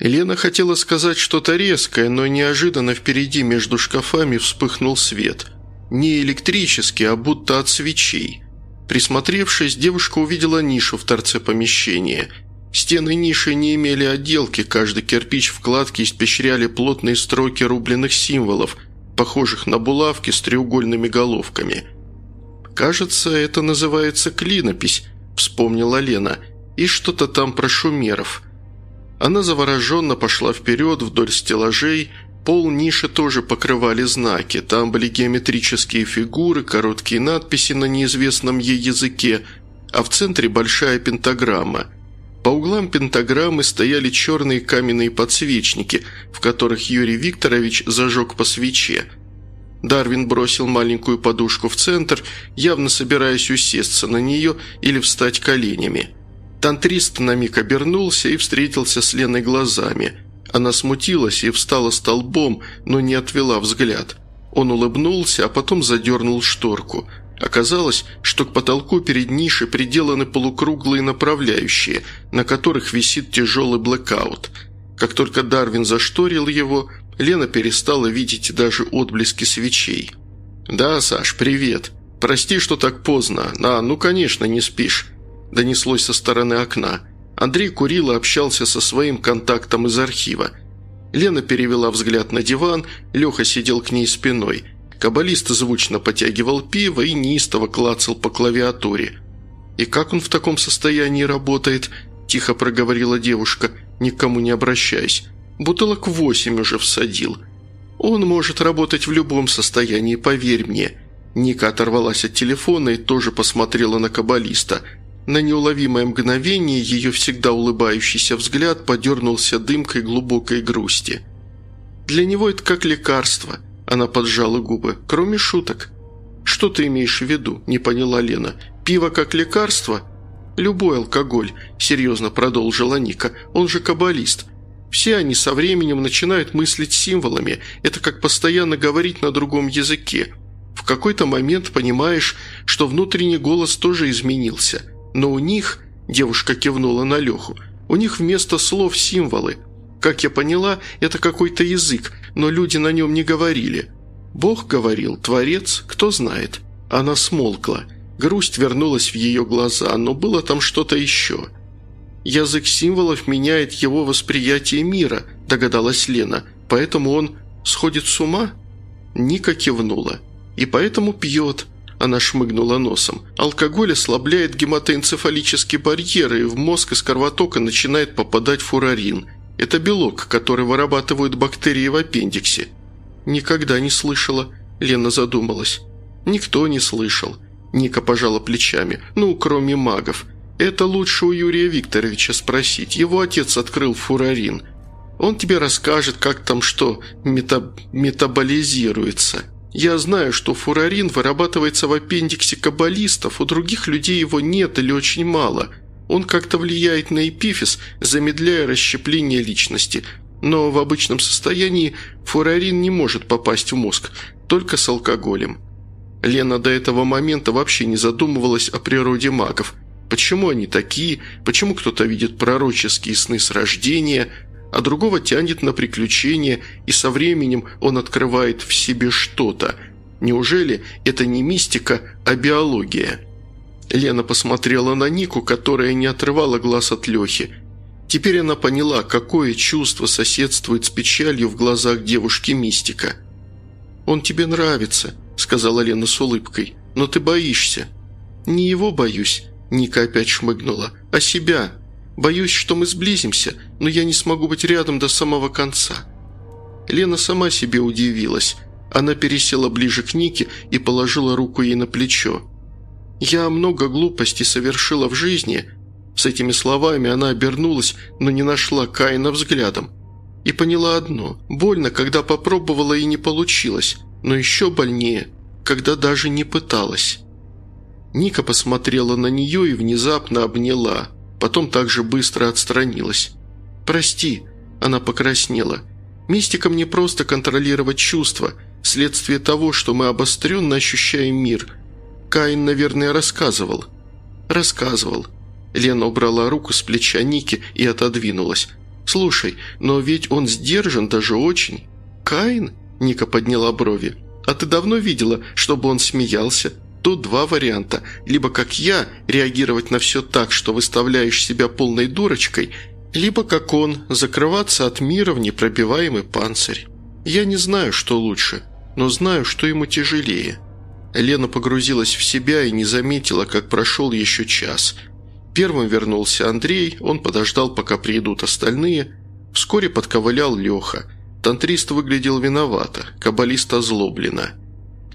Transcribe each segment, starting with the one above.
Лена хотела сказать что-то резкое, но неожиданно впереди между шкафами вспыхнул свет. Не электрический, а будто от свечей. Присмотревшись, девушка увидела нишу в торце помещения. Стены ниши не имели отделки, каждый кирпич вкладки испещряли плотные строки рубленых символов, похожих на булавки с треугольными головками. «Кажется, это называется клинопись», – вспомнила Лена, – «и что-то там про шумеров». Она завороженно пошла вперед вдоль стеллажей, пол ниши тоже покрывали знаки, там были геометрические фигуры, короткие надписи на неизвестном ей языке, а в центре большая пентаграмма. По углам пентаграммы стояли черные каменные подсвечники, в которых Юрий Викторович зажег по свече. Дарвин бросил маленькую подушку в центр, явно собираясь усесться на нее или встать коленями – Тантрист на миг обернулся и встретился с Леной глазами. Она смутилась и встала столбом, но не отвела взгляд. Он улыбнулся, а потом задернул шторку. Оказалось, что к потолку перед нишей приделаны полукруглые направляющие, на которых висит тяжелый блэкаут. Как только Дарвин зашторил его, Лена перестала видеть даже отблески свечей. «Да, Саш, привет. Прости, что так поздно. А, ну, конечно, не спишь. – донеслось со стороны окна. Андрей курил и общался со своим контактом из архива. Лена перевела взгляд на диван, Леха сидел к ней спиной. Каббалист звучно потягивал пиво и неистово клацал по клавиатуре. «И как он в таком состоянии работает?» – тихо проговорила девушка, никому не обращаясь. «Бутылок восемь уже всадил. Он может работать в любом состоянии, поверь мне». Ника оторвалась от телефона и тоже посмотрела на каббалиста – на неуловимое мгновение ее всегда улыбающийся взгляд подернулся дымкой глубокой грусти. «Для него это как лекарство», – она поджала губы, – «кроме шуток». «Что ты имеешь в виду?» – не поняла Лена. «Пиво как лекарство?» «Любой алкоголь», – серьезно продолжила Ника. «Он же каббалист. Все они со временем начинают мыслить символами. Это как постоянно говорить на другом языке. В какой-то момент понимаешь, что внутренний голос тоже изменился – но у них, девушка кивнула на Леху, у них вместо слов символы. Как я поняла, это какой-то язык, но люди на нем не говорили. Бог говорил, Творец, кто знает. Она смолкла. Грусть вернулась в ее глаза, но было там что-то еще. «Язык символов меняет его восприятие мира», – догадалась Лена. «Поэтому он сходит с ума?» Ника кивнула. «И поэтому пьет», она шмыгнула носом. Алкоголь ослабляет гематоэнцефалические барьеры, и в мозг из кровотока начинает попадать фурарин. Это белок, который вырабатывают бактерии в аппендиксе. Никогда не слышала. Лена задумалась. Никто не слышал. Ника пожала плечами. Ну, кроме магов. Это лучше у Юрия Викторовича спросить. Его отец открыл фурарин. Он тебе расскажет, как там что мета метаболизируется. Я знаю, что фурарин вырабатывается в аппендиксе каббалистов, у других людей его нет или очень мало. Он как-то влияет на эпифиз, замедляя расщепление личности. Но в обычном состоянии фурарин не может попасть в мозг, только с алкоголем. Лена до этого момента вообще не задумывалась о природе магов. Почему они такие? Почему кто-то видит пророческие сны с рождения – а другого тянет на приключения, и со временем он открывает в себе что-то. Неужели это не мистика, а биология? Лена посмотрела на Нику, которая не отрывала глаз от Лехи. Теперь она поняла, какое чувство соседствует с печалью в глазах девушки-мистика. «Он тебе нравится», – сказала Лена с улыбкой, – «но ты боишься». «Не его боюсь», – Ника опять шмыгнула, – «а себя». Боюсь, что мы сблизимся, но я не смогу быть рядом до самого конца». Лена сама себе удивилась. Она пересела ближе к Нике и положила руку ей на плечо. «Я много глупостей совершила в жизни». С этими словами она обернулась, но не нашла Каина взглядом. И поняла одно – больно, когда попробовала и не получилось, но еще больнее, когда даже не пыталась. Ника посмотрела на нее и внезапно обняла – потом также быстро отстранилась. «Прости», – она покраснела. «Мистикам не просто контролировать чувства, следствие того, что мы обостренно ощущаем мир. Каин, наверное, рассказывал». «Рассказывал». Лена убрала руку с плеча Ники и отодвинулась. Слушай, но ведь он сдержан даже очень. Каин?» – Ника подняла брови. «А ты давно видела, чтобы он смеялся? Тут два варианта. Либо, как я, реагировать на все так, что выставляешь себя полной дурочкой, либо, как он, закрываться от мира в непробиваемый панцирь. Я не знаю, что лучше, но знаю, что ему тяжелее». Лена погрузилась в себя и не заметила, как прошел еще час. Первым вернулся Андрей, он подождал, пока приедут остальные. Вскоре подковылял Леха. Тантрист выглядел виновато, каббалист озлобленно.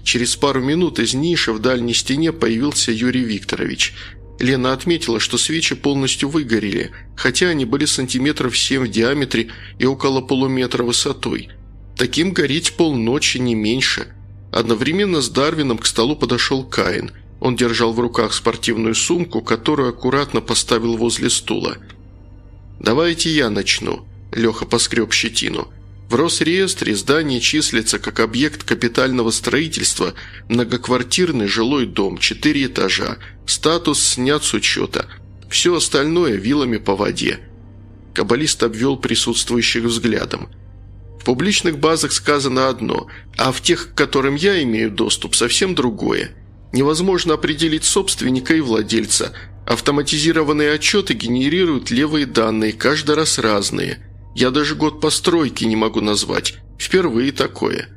Через пару минут из ниши в дальней стене появился Юрий Викторович. Лена отметила, что свечи полностью выгорели, хотя они были сантиметров семь в диаметре и около полуметра высотой. Таким гореть полночи, не меньше – Одновременно с Дарвином к столу подошел Каин. Он держал в руках спортивную сумку, которую аккуратно поставил возле стула. «Давайте я начну», – Леха поскреб щетину. В Росреестре здание числится как объект капитального строительства, многоквартирный жилой дом, четыре этажа, статус снят с учета. Все остальное вилами по воде. Каббалист обвел присутствующих взглядом – в публичных базах сказано одно, а в тех, к которым я имею доступ, совсем другое. Невозможно определить собственника и владельца. Автоматизированные отчеты генерируют левые данные, каждый раз разные. Я даже год постройки не могу назвать. Впервые такое.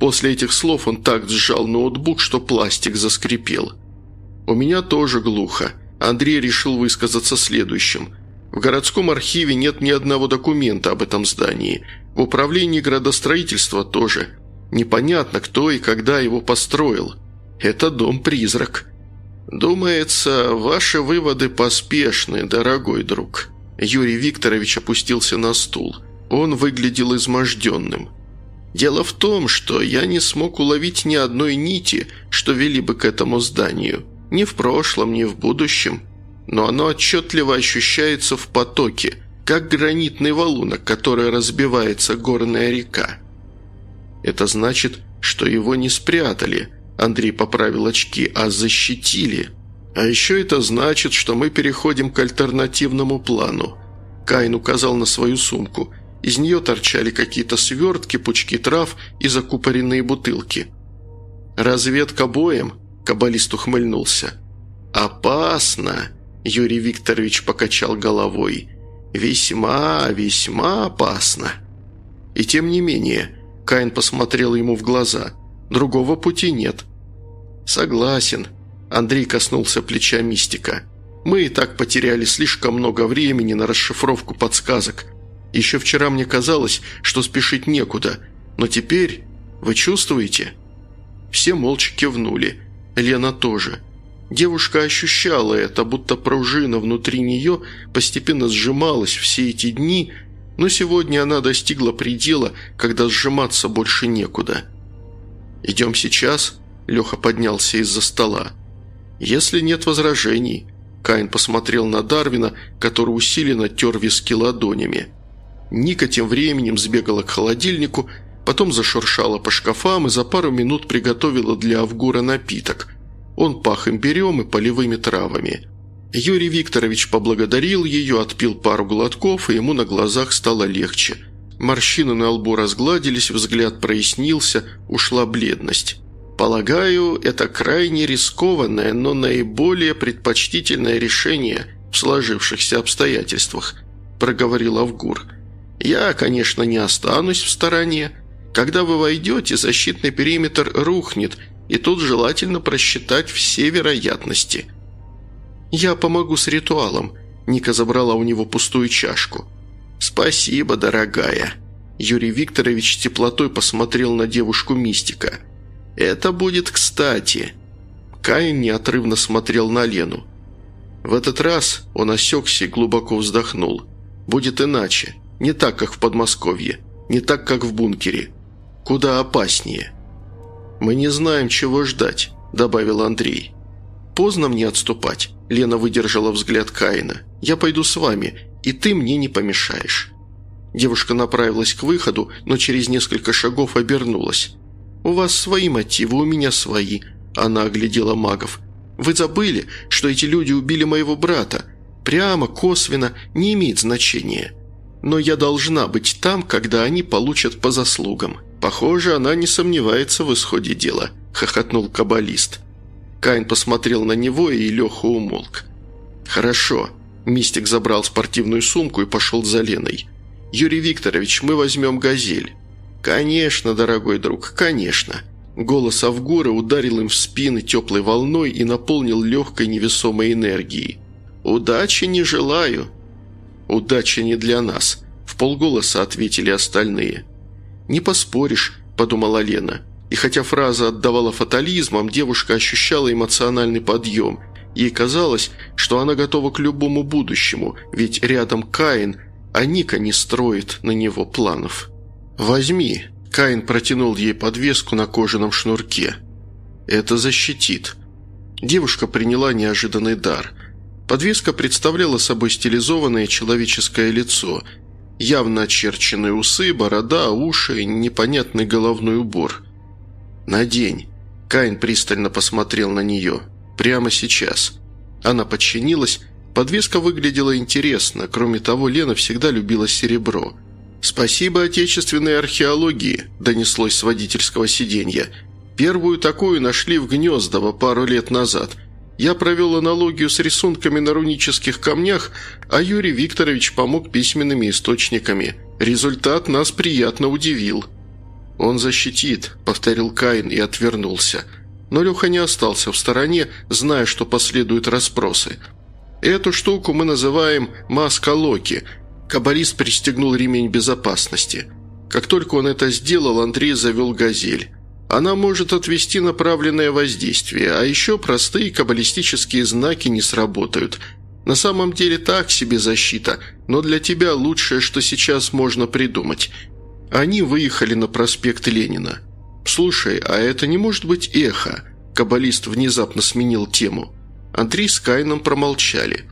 После этих слов он так сжал ноутбук, что пластик заскрипел. У меня тоже глухо. Андрей решил высказаться следующим. В городском архиве нет ни одного документа об этом здании – в управлении градостроительства тоже. Непонятно, кто и когда его построил. Это дом-призрак. Думается, ваши выводы поспешны, дорогой друг». Юрий Викторович опустился на стул. Он выглядел изможденным. «Дело в том, что я не смог уловить ни одной нити, что вели бы к этому зданию. Ни в прошлом, ни в будущем. Но оно отчетливо ощущается в потоке – как гранитный валунок, который разбивается горная река. Это значит, что его не спрятали, Андрей поправил очки, а защитили. А еще это значит, что мы переходим к альтернативному плану. Кайн указал на свою сумку. Из нее торчали какие-то свертки, пучки трав и закупоренные бутылки. «Разведка боем?» – каббалист ухмыльнулся. «Опасно!» – Юрий Викторович покачал головой – «Весьма, весьма опасно». И тем не менее, Каин посмотрел ему в глаза. Другого пути нет. «Согласен», – Андрей коснулся плеча мистика. «Мы и так потеряли слишком много времени на расшифровку подсказок. Еще вчера мне казалось, что спешить некуда, но теперь вы чувствуете?» Все молча кивнули. Лена тоже. Девушка ощущала это, будто пружина внутри нее постепенно сжималась все эти дни, но сегодня она достигла предела, когда сжиматься больше некуда. «Идем сейчас?» – Леха поднялся из-за стола. «Если нет возражений», – Каин посмотрел на Дарвина, который усиленно тер виски ладонями. Ника тем временем сбегала к холодильнику, потом зашуршала по шкафам и за пару минут приготовила для Авгура напиток – он пах имбирем и полевыми травами. Юрий Викторович поблагодарил ее, отпил пару глотков, и ему на глазах стало легче. Морщины на лбу разгладились, взгляд прояснился, ушла бледность. «Полагаю, это крайне рискованное, но наиболее предпочтительное решение в сложившихся обстоятельствах», – проговорил Авгур. «Я, конечно, не останусь в стороне. Когда вы войдете, защитный периметр рухнет, и тут желательно просчитать все вероятности. «Я помогу с ритуалом», – Ника забрала у него пустую чашку. «Спасибо, дорогая». Юрий Викторович теплотой посмотрел на девушку-мистика. «Это будет кстати». Каин неотрывно смотрел на Лену. В этот раз он осекся и глубоко вздохнул. «Будет иначе. Не так, как в Подмосковье. Не так, как в бункере. Куда опаснее». «Мы не знаем, чего ждать», – добавил Андрей. «Поздно мне отступать», – Лена выдержала взгляд Каина. «Я пойду с вами, и ты мне не помешаешь». Девушка направилась к выходу, но через несколько шагов обернулась. «У вас свои мотивы, у меня свои», – она оглядела магов. «Вы забыли, что эти люди убили моего брата? Прямо, косвенно, не имеет значения. но я должна быть там, когда они получат по заслугам. Похоже, она не сомневается в исходе дела», – хохотнул каббалист. Каин посмотрел на него, и Леха умолк. «Хорошо». Мистик забрал спортивную сумку и пошел за Леной. «Юрий Викторович, мы возьмем «Газель». «Конечно, дорогой друг, конечно». Голос Авгора ударил им в спины теплой волной и наполнил легкой невесомой энергией. «Удачи не желаю». «Удачи не для нас», – в полголоса ответили остальные. «Не поспоришь», – подумала Лена. И хотя фраза отдавала фатализмом, девушка ощущала эмоциональный подъем. Ей казалось, что она готова к любому будущему, ведь рядом Каин, а Ника не строит на него планов. «Возьми», – Каин протянул ей подвеску на кожаном шнурке. «Это защитит». Девушка приняла неожиданный дар. Подвеска представляла собой стилизованное человеческое лицо – Явно очерченные усы, борода, уши, непонятный головной убор. «Надень». Каин пристально посмотрел на нее. «Прямо сейчас». Она подчинилась. Подвеска выглядела интересно. Кроме того, Лена всегда любила серебро. «Спасибо отечественной археологии», – донеслось с водительского сиденья. «Первую такую нашли в Гнездово пару лет назад. Я провел аналогию с рисунками на рунических камнях, а Юрий Викторович помог письменными источниками. Результат нас приятно удивил». «Он защитит», — повторил Каин и отвернулся. Но Леха не остался в стороне, зная, что последуют расспросы. «Эту штуку мы называем «маска Локи». Каббалист пристегнул ремень безопасности. Как только он это сделал, Андрей завел «Газель». Она может отвести направленное воздействие, а еще простые каббалистические знаки не сработают. На самом деле так себе защита, но для тебя лучшее, что сейчас можно придумать. Они выехали на проспект Ленина. «Слушай, а это не может быть эхо?» Каббалист внезапно сменил тему. Андрей с Кайном промолчали.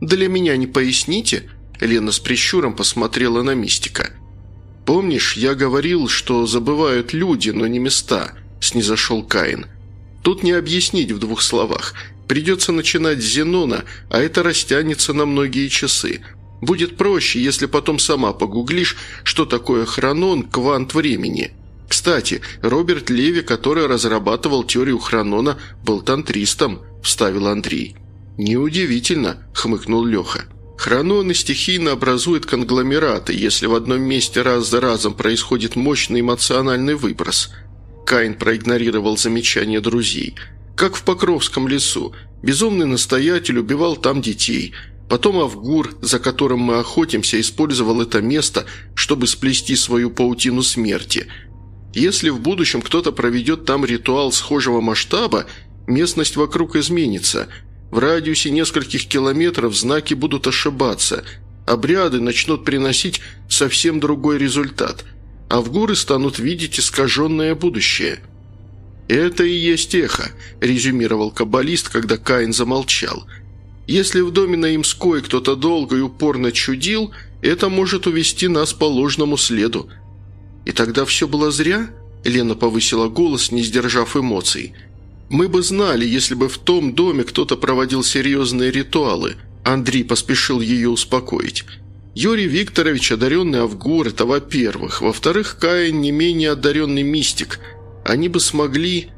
«Для меня не поясните?» Лена с прищуром посмотрела на мистика. «Помнишь, я говорил, что забывают люди, но не места?» – снизошел Каин. «Тут не объяснить в двух словах. Придется начинать с Зенона, а это растянется на многие часы. Будет проще, если потом сама погуглишь, что такое хронон, квант времени. Кстати, Роберт Леви, который разрабатывал теорию хронона, был тантристом», – вставил Андрей. «Неудивительно», – хмыкнул Леха. Хрононы стихийно образуют конгломераты, если в одном месте раз за разом происходит мощный эмоциональный выброс. Каин проигнорировал замечания друзей. Как в Покровском лесу. Безумный настоятель убивал там детей. Потом Авгур, за которым мы охотимся, использовал это место, чтобы сплести свою паутину смерти. Если в будущем кто-то проведет там ритуал схожего масштаба, местность вокруг изменится – в радиусе нескольких километров знаки будут ошибаться, обряды начнут приносить совсем другой результат, а в горы станут видеть искаженное будущее. «Это и есть эхо», – резюмировал каббалист, когда Каин замолчал. «Если в доме на Имской кто-то долго и упорно чудил, это может увести нас по ложному следу». «И тогда все было зря?» – Лена повысила голос, не сдержав эмоций – мы бы знали, если бы в том доме кто-то проводил серьезные ритуалы. Андрей поспешил ее успокоить. Юрий Викторович одаренный Авгур – это во-первых. Во-вторых, Каин не менее одаренный мистик. Они бы смогли...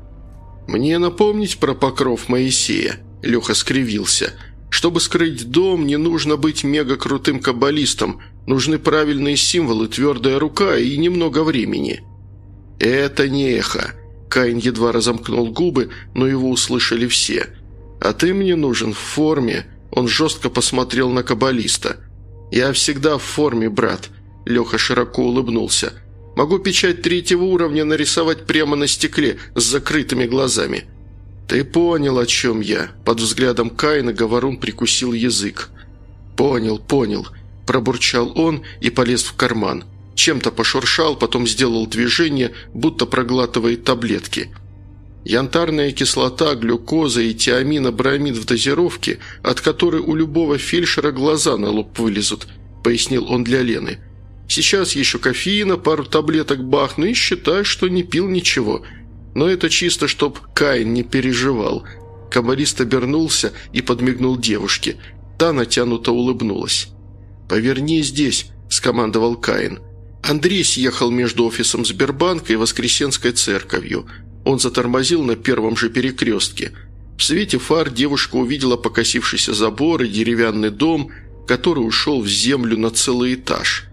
«Мне напомнить про покров Моисея?» – Леха скривился. «Чтобы скрыть дом, не нужно быть мега-крутым каббалистом. Нужны правильные символы, твердая рука и немного времени». «Это не эхо», Каин едва разомкнул губы, но его услышали все. «А ты мне нужен в форме». Он жестко посмотрел на каббалиста. «Я всегда в форме, брат». Леха широко улыбнулся. «Могу печать третьего уровня нарисовать прямо на стекле с закрытыми глазами». «Ты понял, о чем я?» Под взглядом Каина Говорун прикусил язык. «Понял, понял», – пробурчал он и полез в карман чем-то пошуршал, потом сделал движение, будто проглатывает таблетки. Янтарная кислота, глюкоза и тиаминобромид в дозировке, от которой у любого фельдшера глаза на лоб вылезут, пояснил он для Лены. Сейчас еще кофеина, пару таблеток бахну и считай, что не пил ничего. Но это чисто, чтоб Каин не переживал. Камарист обернулся и подмигнул девушке. Та натянуто улыбнулась. «Поверни здесь», скомандовал Каин. Андрей съехал между офисом Сбербанка и Воскресенской церковью. Он затормозил на первом же перекрестке. В свете фар девушка увидела покосившийся забор и деревянный дом, который ушел в землю на целый этаж.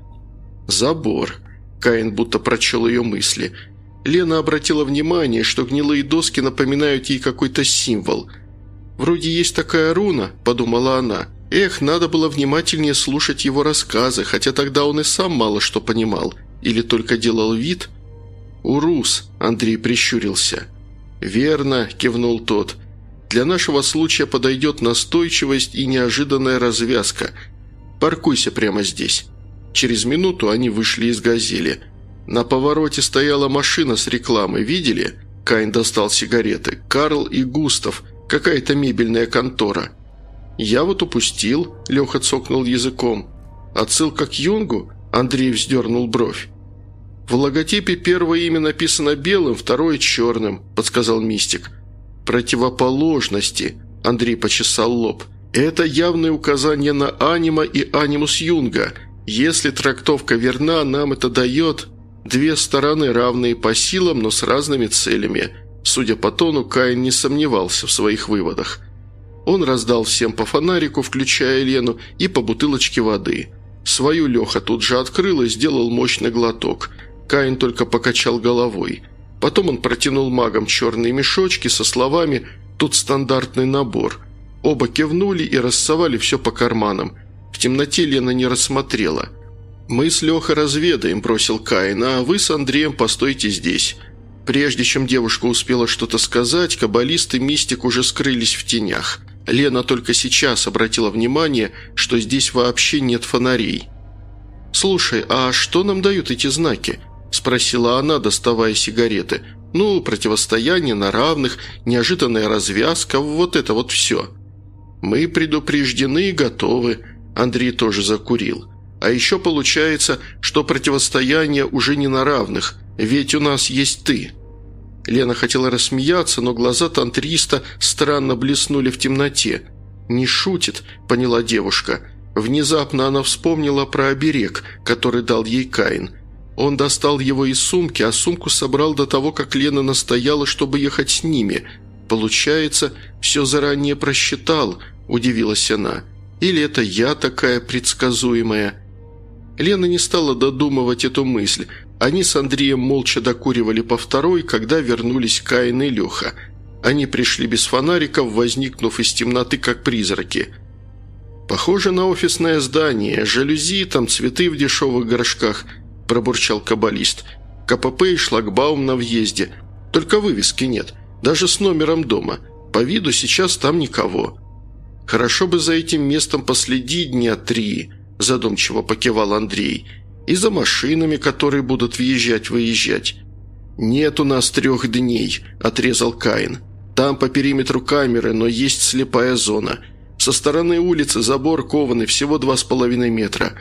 «Забор», Каин будто прочел ее мысли. Лена обратила внимание, что гнилые доски напоминают ей какой-то символ. «Вроде есть такая руна», – подумала она. «Эх, надо было внимательнее слушать его рассказы, хотя тогда он и сам мало что понимал. Или только делал вид?» «Урус», – Андрей прищурился. «Верно», – кивнул тот. «Для нашего случая подойдет настойчивость и неожиданная развязка. Паркуйся прямо здесь». Через минуту они вышли из «Газели». На повороте стояла машина с рекламой, видели? Кайн достал сигареты. «Карл и Густав. Какая-то мебельная контора». «Я вот упустил», – Леха цокнул языком. «Отсылка к Юнгу?» – Андрей вздернул бровь. «В логотипе первое имя написано белым, второе – черным», – подсказал Мистик. «Противоположности», – Андрей почесал лоб. «Это явное указание на анима и анимус Юнга – если трактовка верна, нам это дает две стороны, равные по силам, но с разными целями. Судя по тону, Каин не сомневался в своих выводах. Он раздал всем по фонарику, включая Лену, и по бутылочке воды. Свою Леха тут же открыл и сделал мощный глоток. Каин только покачал головой. Потом он протянул магам черные мешочки со словами «Тут стандартный набор». Оба кивнули и рассовали все по карманам – в темноте Лена не рассмотрела. «Мы с Лехой разведаем», – бросил Каин, – «а вы с Андреем постойте здесь». Прежде чем девушка успела что-то сказать, каббалист и мистик уже скрылись в тенях. Лена только сейчас обратила внимание, что здесь вообще нет фонарей. «Слушай, а что нам дают эти знаки?» – спросила она, доставая сигареты. «Ну, противостояние на равных, неожиданная развязка, вот это вот все». «Мы предупреждены и готовы», Андрей тоже закурил. «А еще получается, что противостояние уже не на равных, ведь у нас есть ты». Лена хотела рассмеяться, но глаза тантриста странно блеснули в темноте. «Не шутит», – поняла девушка. Внезапно она вспомнила про оберег, который дал ей Каин. Он достал его из сумки, а сумку собрал до того, как Лена настояла, чтобы ехать с ними. Получается, все заранее просчитал, удивилась она. Или это я такая предсказуемая?» Лена не стала додумывать эту мысль. Они с Андреем молча докуривали по второй, когда вернулись Каин и Леха. Они пришли без фонариков, возникнув из темноты, как призраки. «Похоже на офисное здание. Жалюзи, там цветы в дешевых горшках», – пробурчал каббалист. «КПП и шлагбаум на въезде. Только вывески нет. Даже с номером дома. По виду сейчас там никого». «Хорошо бы за этим местом последить дня три», – задумчиво покивал Андрей. «И за машинами, которые будут въезжать-выезжать». «Нет у нас трех дней», – отрезал Каин. «Там по периметру камеры, но есть слепая зона. Со стороны улицы забор кованый всего два с половиной метра.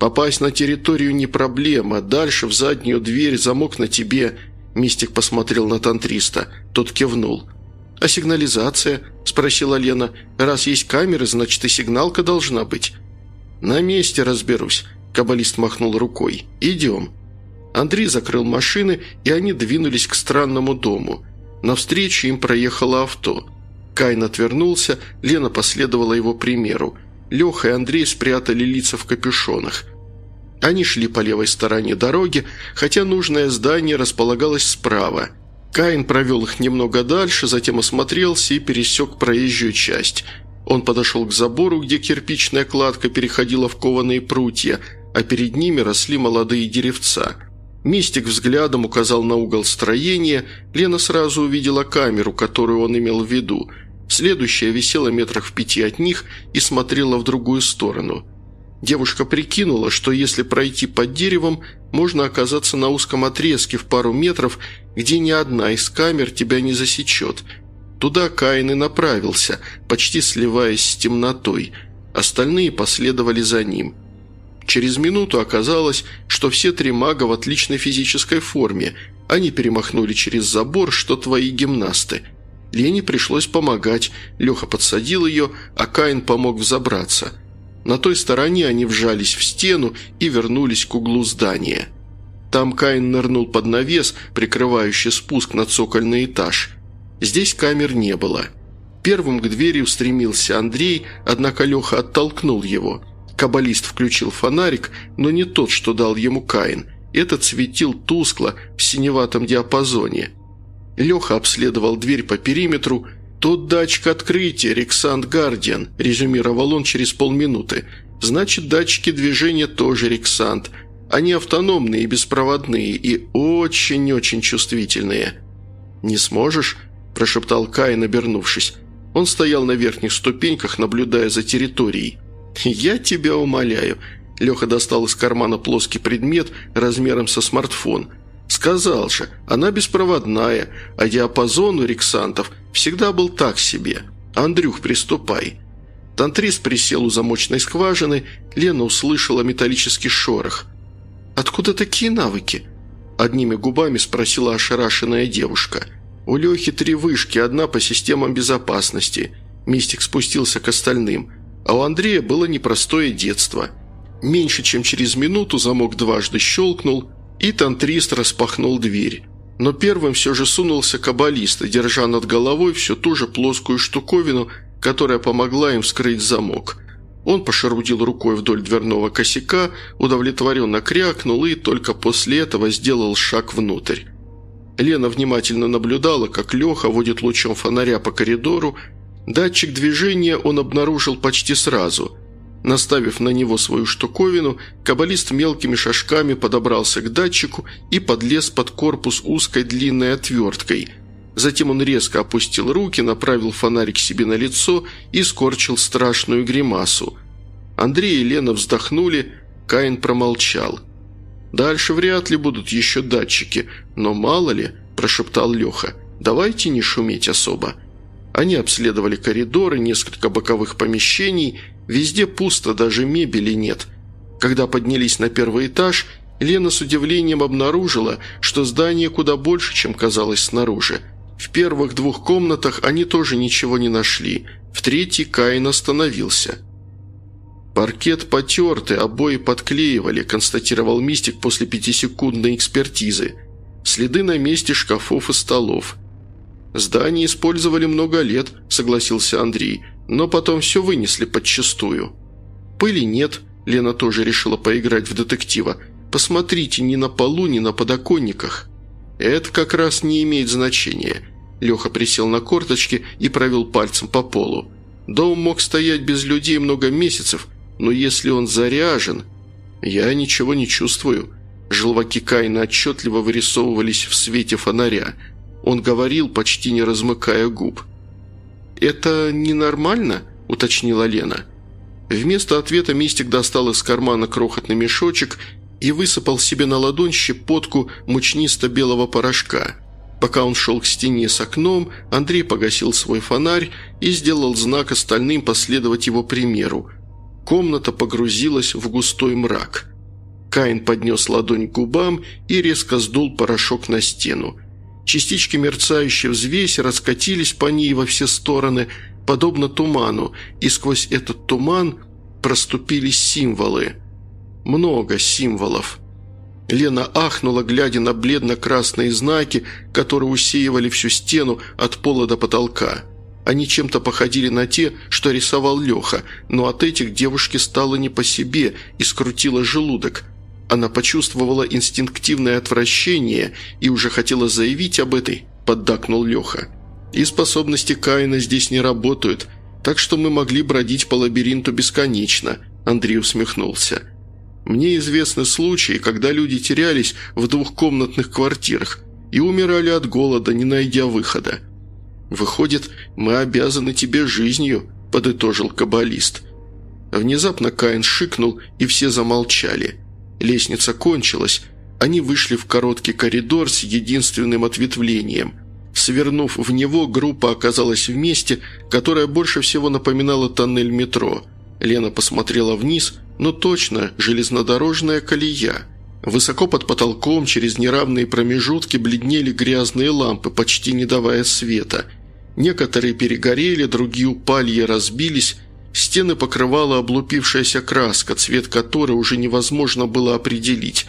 Попасть на территорию не проблема. Дальше в заднюю дверь замок на тебе». Мистик посмотрел на тантриста. Тот кивнул. «А сигнализация?» – спросила Лена. «Раз есть камеры, значит и сигналка должна быть». «На месте разберусь», – каббалист махнул рукой. «Идем». Андрей закрыл машины, и они двинулись к странному дому. Навстречу им проехало авто. Кайн отвернулся, Лена последовала его примеру. Леха и Андрей спрятали лица в капюшонах. Они шли по левой стороне дороги, хотя нужное здание располагалось справа – Каин провел их немного дальше, затем осмотрелся и пересек проезжую часть. Он подошел к забору, где кирпичная кладка переходила в кованые прутья, а перед ними росли молодые деревца. Мистик взглядом указал на угол строения, Лена сразу увидела камеру, которую он имел в виду. Следующая висела метрах в пяти от них и смотрела в другую сторону. Девушка прикинула, что если пройти под деревом, можно оказаться на узком отрезке в пару метров, где ни одна из камер тебя не засечет. Туда Каин и направился, почти сливаясь с темнотой. Остальные последовали за ним. Через минуту оказалось, что все три мага в отличной физической форме. Они перемахнули через забор, что твои гимнасты. Лене пришлось помогать. Леха подсадил ее, а Каин помог взобраться – На той стороне они вжались в стену и вернулись к углу здания. Там Каин нырнул под навес, прикрывающий спуск на цокольный этаж. Здесь камер не было. Первым к двери устремился Андрей, однако Леха оттолкнул его. Каббалист включил фонарик, но не тот, что дал ему Каин. Этот светил тускло, в синеватом диапазоне. Леха обследовал дверь по периметру. «Тут датчик открытия, Рексант Гардиан», – резюмировал он через полминуты. «Значит, датчики движения тоже Рексант. Они автономные и беспроводные, и очень-очень чувствительные». «Не сможешь?» – прошептал Каин, обернувшись. Он стоял на верхних ступеньках, наблюдая за территорией. «Я тебя умоляю». Леха достал из кармана плоский предмет размером со смартфон. «Сказал же, она беспроводная, а диапазон у рексантов всегда был так себе. Андрюх, приступай». Тантрист присел у замочной скважины, Лена услышала металлический шорох. «Откуда такие навыки?» Одними губами спросила ошарашенная девушка – «У Лехи три вышки, одна по системам безопасности». Мистик спустился к остальным. А у Андрея было непростое детство. Меньше чем через минуту замок дважды щелкнул, и тантрист распахнул дверь. Но первым все же сунулся каббалист, держа над головой всю ту же плоскую штуковину, которая помогла им вскрыть замок. Он пошарудил рукой вдоль дверного косяка, удовлетворенно крякнул и только после этого сделал шаг внутрь. Лена внимательно наблюдала, как Леха водит лучом фонаря по коридору. Датчик движения он обнаружил почти сразу. Наставив на него свою штуковину, каббалист мелкими шажками подобрался к датчику и подлез под корпус узкой длинной отверткой. Затем он резко опустил руки, направил фонарик себе на лицо и скорчил страшную гримасу. Андрей и Лена вздохнули, Каин промолчал – «Дальше вряд ли будут еще датчики, но мало ли», – прошептал Леха. «Давайте не шуметь особо». Они обследовали коридоры, несколько боковых помещений. Везде пусто, даже мебели нет. Когда поднялись на первый этаж, Лена с удивлением обнаружила, что здание куда больше, чем казалось снаружи. В первых двух комнатах они тоже ничего не нашли. В третьей Каин остановился – «Паркет потертый, обои подклеивали», – констатировал Мистик после пятисекундной экспертизы. «Следы на месте шкафов и столов». «Здание использовали много лет», – согласился Андрей, – «но потом все вынесли подчистую». «Пыли нет», – Лена тоже решила поиграть в детектива. «Посмотрите, ни на полу, ни на подоконниках». «Это как раз не имеет значения». Леха присел на корточки и провел пальцем по полу. Дом мог стоять без людей много месяцев, но если он заряжен... Я ничего не чувствую. Желваки Кайна отчетливо вырисовывались в свете фонаря. Он говорил, почти не размыкая губ. «Это ненормально?» – уточнила Лена. Вместо ответа Мистик достал из кармана крохотный мешочек и высыпал себе на ладонь щепотку мучнисто-белого порошка. Пока он шел к стене с окном, Андрей погасил свой фонарь и сделал знак остальным последовать его примеру – Комната погрузилась в густой мрак. Каин поднес ладонь к губам и резко сдул порошок на стену. Частички мерцающей взвеси раскатились по ней во все стороны, подобно туману, и сквозь этот туман проступили символы. Много символов. Лена ахнула, глядя на бледно-красные знаки, которые усеивали всю стену от пола до потолка. Они чем-то походили на те, что рисовал Леха, но от этих девушке стало не по себе и скрутило желудок. Она почувствовала инстинктивное отвращение и уже хотела заявить об этой, поддакнул Леха. И способности Каина здесь не работают, так что мы могли бродить по лабиринту бесконечно, Андрей усмехнулся. Мне известны случаи, когда люди терялись в двухкомнатных квартирах и умирали от голода, не найдя выхода. «Выходит, мы обязаны тебе жизнью», – подытожил каббалист. Внезапно Каин шикнул, и все замолчали. Лестница кончилась. Они вышли в короткий коридор с единственным ответвлением. Свернув в него, группа оказалась в месте, которое больше всего напоминало тоннель метро. Лена посмотрела вниз, но точно железнодорожная колея. Высоко под потолком через неравные промежутки бледнели грязные лампы, почти не давая света – Некоторые перегорели, другие упали и разбились. Стены покрывала облупившаяся краска, цвет которой уже невозможно было определить.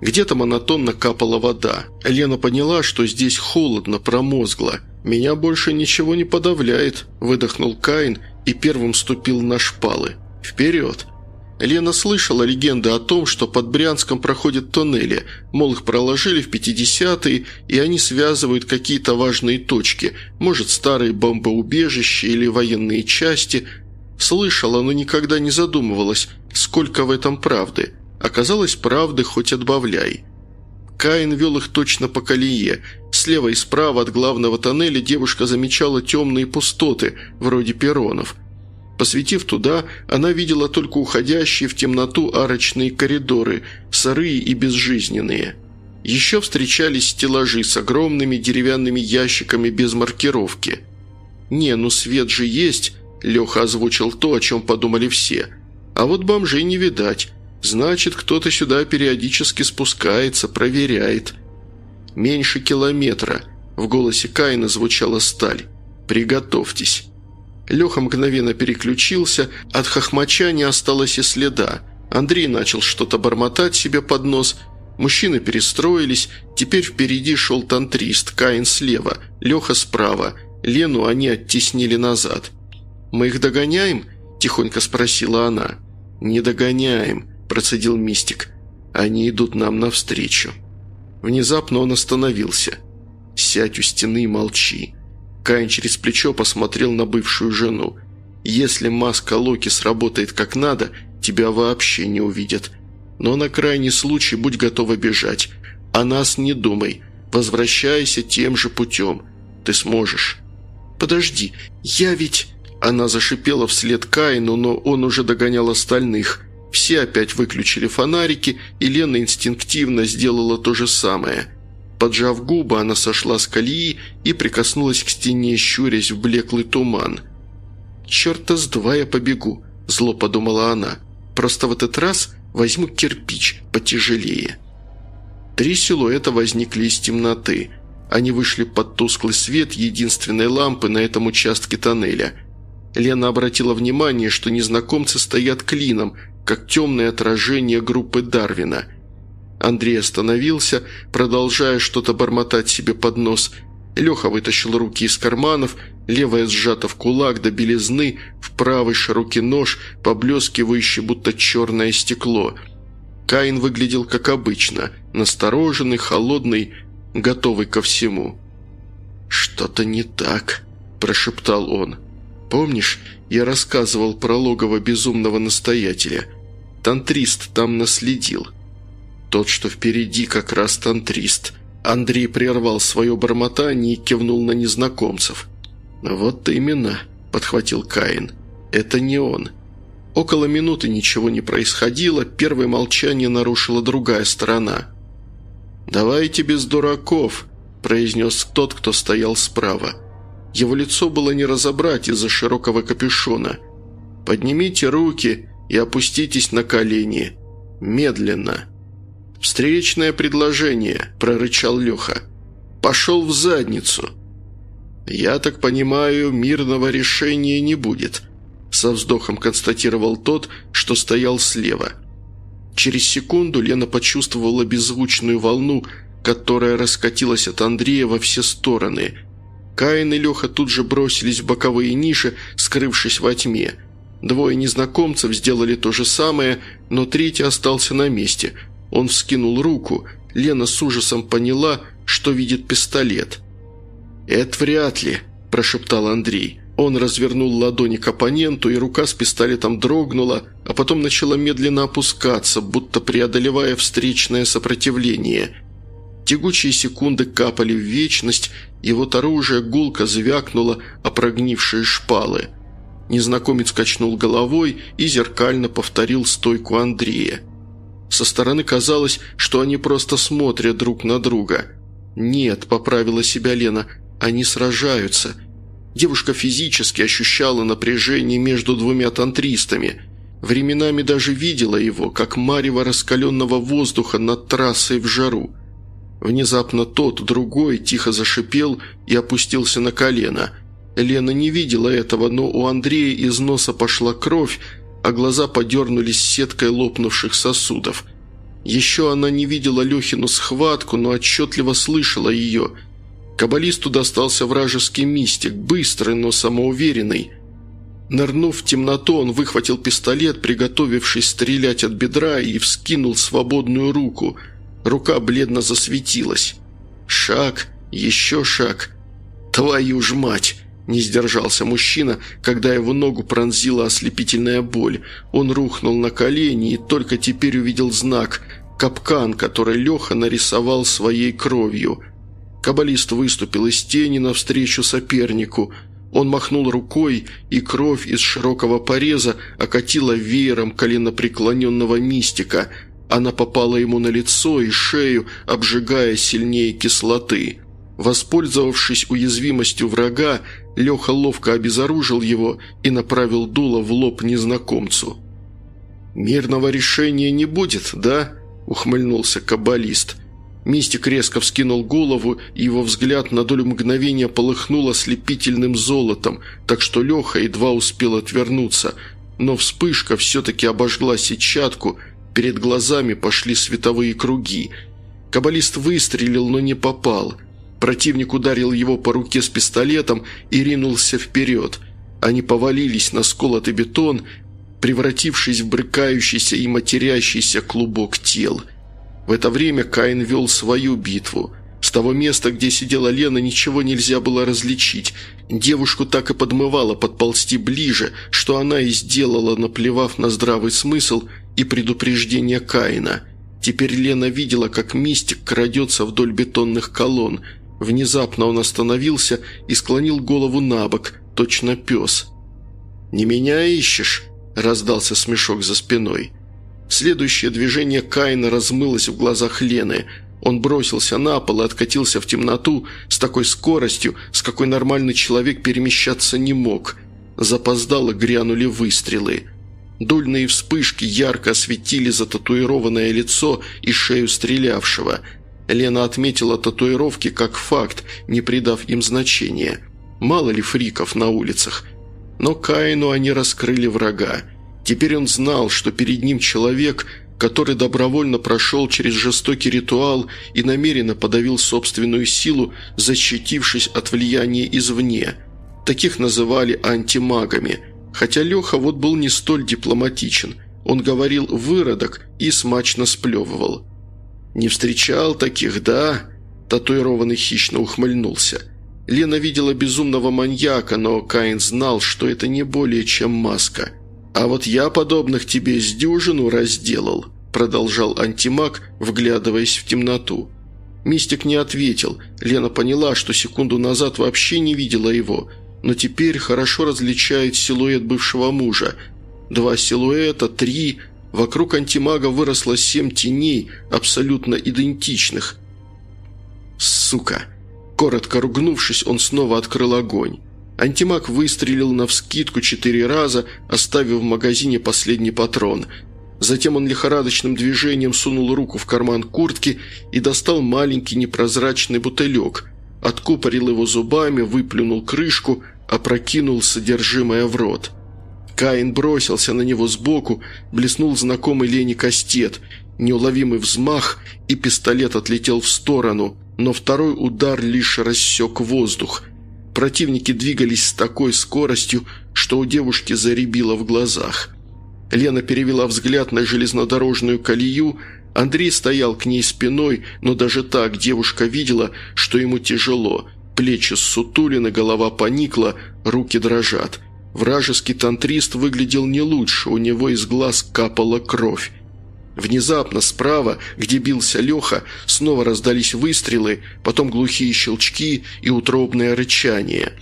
Где-то монотонно капала вода. Лена поняла, что здесь холодно, промозгло. «Меня больше ничего не подавляет», – выдохнул Каин и первым ступил на шпалы. «Вперед!» Лена слышала легенды о том, что под Брянском проходят тоннели, мол, их проложили в 50-е, и они связывают какие-то важные точки, может, старые бомбоубежища или военные части. Слышала, но никогда не задумывалась, сколько в этом правды. Оказалось, правды хоть отбавляй. Каин вел их точно по колее. Слева и справа от главного тоннеля девушка замечала темные пустоты, вроде перронов – Посветив туда, она видела только уходящие в темноту арочные коридоры, сырые и безжизненные. Еще встречались стеллажи с огромными деревянными ящиками без маркировки. «Не, ну свет же есть», – Леха озвучил то, о чем подумали все. «А вот бомжей не видать. Значит, кто-то сюда периодически спускается, проверяет». «Меньше километра», – в голосе Каина звучала сталь. «Приготовьтесь». Леха мгновенно переключился, от хохмача не осталось и следа. Андрей начал что-то бормотать себе под нос. Мужчины перестроились, теперь впереди шел тантрист, Каин слева, Леха справа. Лену они оттеснили назад. «Мы их догоняем?» – тихонько спросила она. «Не догоняем», – процедил мистик. «Они идут нам навстречу». Внезапно он остановился. «Сядь у стены и молчи. Каин через плечо посмотрел на бывшую жену. «Если маска Локи сработает как надо, тебя вообще не увидят. Но на крайний случай будь готова бежать. О нас не думай. Возвращайся тем же путем. Ты сможешь». «Подожди, я ведь...» Она зашипела вслед Каину, но он уже догонял остальных. Все опять выключили фонарики, и Лена инстинктивно сделала то же самое – Поджав губы, она сошла с колеи и прикоснулась к стене, щурясь в блеклый туман. «Черта с два я побегу», – зло подумала она. «Просто в этот раз возьму кирпич потяжелее». Три силуэта возникли из темноты. Они вышли под тусклый свет единственной лампы на этом участке тоннеля. Лена обратила внимание, что незнакомцы стоят клином, как темное отражение группы Дарвина – Андрей остановился, продолжая что-то бормотать себе под нос. Леха вытащил руки из карманов, левая сжата в кулак до белизны, в правый широкий нож, поблескивающий, будто черное стекло. Каин выглядел как обычно, настороженный, холодный, готовый ко всему. «Что-то не так», – прошептал он. «Помнишь, я рассказывал про логово безумного настоятеля? Тантрист там наследил». Тот, что впереди, как раз тантрист. Андрей прервал свое бормотание и кивнул на незнакомцев. «Вот именно», – подхватил Каин. «Это не он». Около минуты ничего не происходило, первое молчание нарушила другая сторона. «Давайте без дураков», – произнес тот, кто стоял справа. Его лицо было не разобрать из-за широкого капюшона. «Поднимите руки и опуститесь на колени. Медленно». «Встречное предложение», – прорычал Леха. «Пошел в задницу». «Я так понимаю, мирного решения не будет», – со вздохом констатировал тот, что стоял слева. Через секунду Лена почувствовала беззвучную волну, которая раскатилась от Андрея во все стороны. Каин и Леха тут же бросились в боковые ниши, скрывшись во тьме. Двое незнакомцев сделали то же самое, но третий остался на месте – он вскинул руку. Лена с ужасом поняла, что видит пистолет. «Это вряд ли», – прошептал Андрей. Он развернул ладони к оппоненту, и рука с пистолетом дрогнула, а потом начала медленно опускаться, будто преодолевая встречное сопротивление. Тягучие секунды капали в вечность, и вот оружие гулко звякнуло о прогнившие шпалы. Незнакомец качнул головой и зеркально повторил стойку Андрея. Со стороны казалось, что они просто смотрят друг на друга. «Нет», – поправила себя Лена, – «они сражаются». Девушка физически ощущала напряжение между двумя тантристами. Временами даже видела его, как марево раскаленного воздуха над трассой в жару. Внезапно тот, другой, тихо зашипел и опустился на колено. Лена не видела этого, но у Андрея из носа пошла кровь, а глаза подернулись сеткой лопнувших сосудов. Еще она не видела Лехину схватку, но отчетливо слышала ее. Каббалисту достался вражеский мистик, быстрый, но самоуверенный. Нырнув в темноту, он выхватил пистолет, приготовившись стрелять от бедра, и вскинул свободную руку. Рука бледно засветилась. Шаг, еще шаг. «Твою ж мать!» Не сдержался мужчина, когда его ногу пронзила ослепительная боль. Он рухнул на колени и только теперь увидел знак – капкан, который Леха нарисовал своей кровью. Каббалист выступил из тени навстречу сопернику. Он махнул рукой, и кровь из широкого пореза окатила веером коленопреклоненного мистика. Она попала ему на лицо и шею, обжигая сильнее кислоты. Воспользовавшись уязвимостью врага, Леха ловко обезоружил его и направил дуло в лоб незнакомцу. «Мирного решения не будет, да?» – ухмыльнулся каббалист. Мистик резко вскинул голову, и его взгляд на долю мгновения полыхнул ослепительным золотом, так что Леха едва успел отвернуться. Но вспышка все-таки обожгла сетчатку, перед глазами пошли световые круги. Каббалист выстрелил, но не попал – Противник ударил его по руке с пистолетом и ринулся вперед. Они повалились на сколотый бетон, превратившись в брыкающийся и матерящийся клубок тел. В это время Каин вел свою битву. С того места, где сидела Лена, ничего нельзя было различить. Девушку так и подмывало подползти ближе, что она и сделала, наплевав на здравый смысл и предупреждение Каина. Теперь Лена видела, как мистик крадется вдоль бетонных колонн, Внезапно он остановился и склонил голову на бок, точно пес. «Не меня ищешь?» – раздался смешок за спиной. Следующее движение Каина размылось в глазах Лены. Он бросился на пол и откатился в темноту с такой скоростью, с какой нормальный человек перемещаться не мог. Запоздало грянули выстрелы. Дульные вспышки ярко осветили зататуированное лицо и шею стрелявшего – Лена отметила татуировки как факт, не придав им значения. Мало ли фриков на улицах. Но Каину они раскрыли врага. Теперь он знал, что перед ним человек, который добровольно прошел через жестокий ритуал и намеренно подавил собственную силу, защитившись от влияния извне. Таких называли антимагами. Хотя Леха вот был не столь дипломатичен. Он говорил «выродок» и смачно сплевывал. «Не встречал таких, да?» Татуированный хищно ухмыльнулся. Лена видела безумного маньяка, но Каин знал, что это не более чем маска. «А вот я подобных тебе с дюжину разделал», продолжал антимаг, вглядываясь в темноту. Мистик не ответил. Лена поняла, что секунду назад вообще не видела его, но теперь хорошо различает силуэт бывшего мужа. Два силуэта, три, Вокруг антимага выросло семь теней, абсолютно идентичных. «Сука!» Коротко ругнувшись, он снова открыл огонь. Антимаг выстрелил навскидку четыре раза, оставив в магазине последний патрон. Затем он лихорадочным движением сунул руку в карман куртки и достал маленький непрозрачный бутылек. Откупорил его зубами, выплюнул крышку, опрокинул содержимое в рот. Каин бросился на него сбоку, блеснул знакомый Лене кастет. Неуловимый взмах, и пистолет отлетел в сторону, но второй удар лишь рассек воздух. Противники двигались с такой скоростью, что у девушки заребило в глазах. Лена перевела взгляд на железнодорожную колею, Андрей стоял к ней спиной, но даже так девушка видела, что ему тяжело. Плечи ссутулины, голова поникла, руки дрожат. Вражеский тантрист выглядел не лучше, у него из глаз капала кровь. Внезапно справа, где бился Леха, снова раздались выстрелы, потом глухие щелчки и утробное рычание.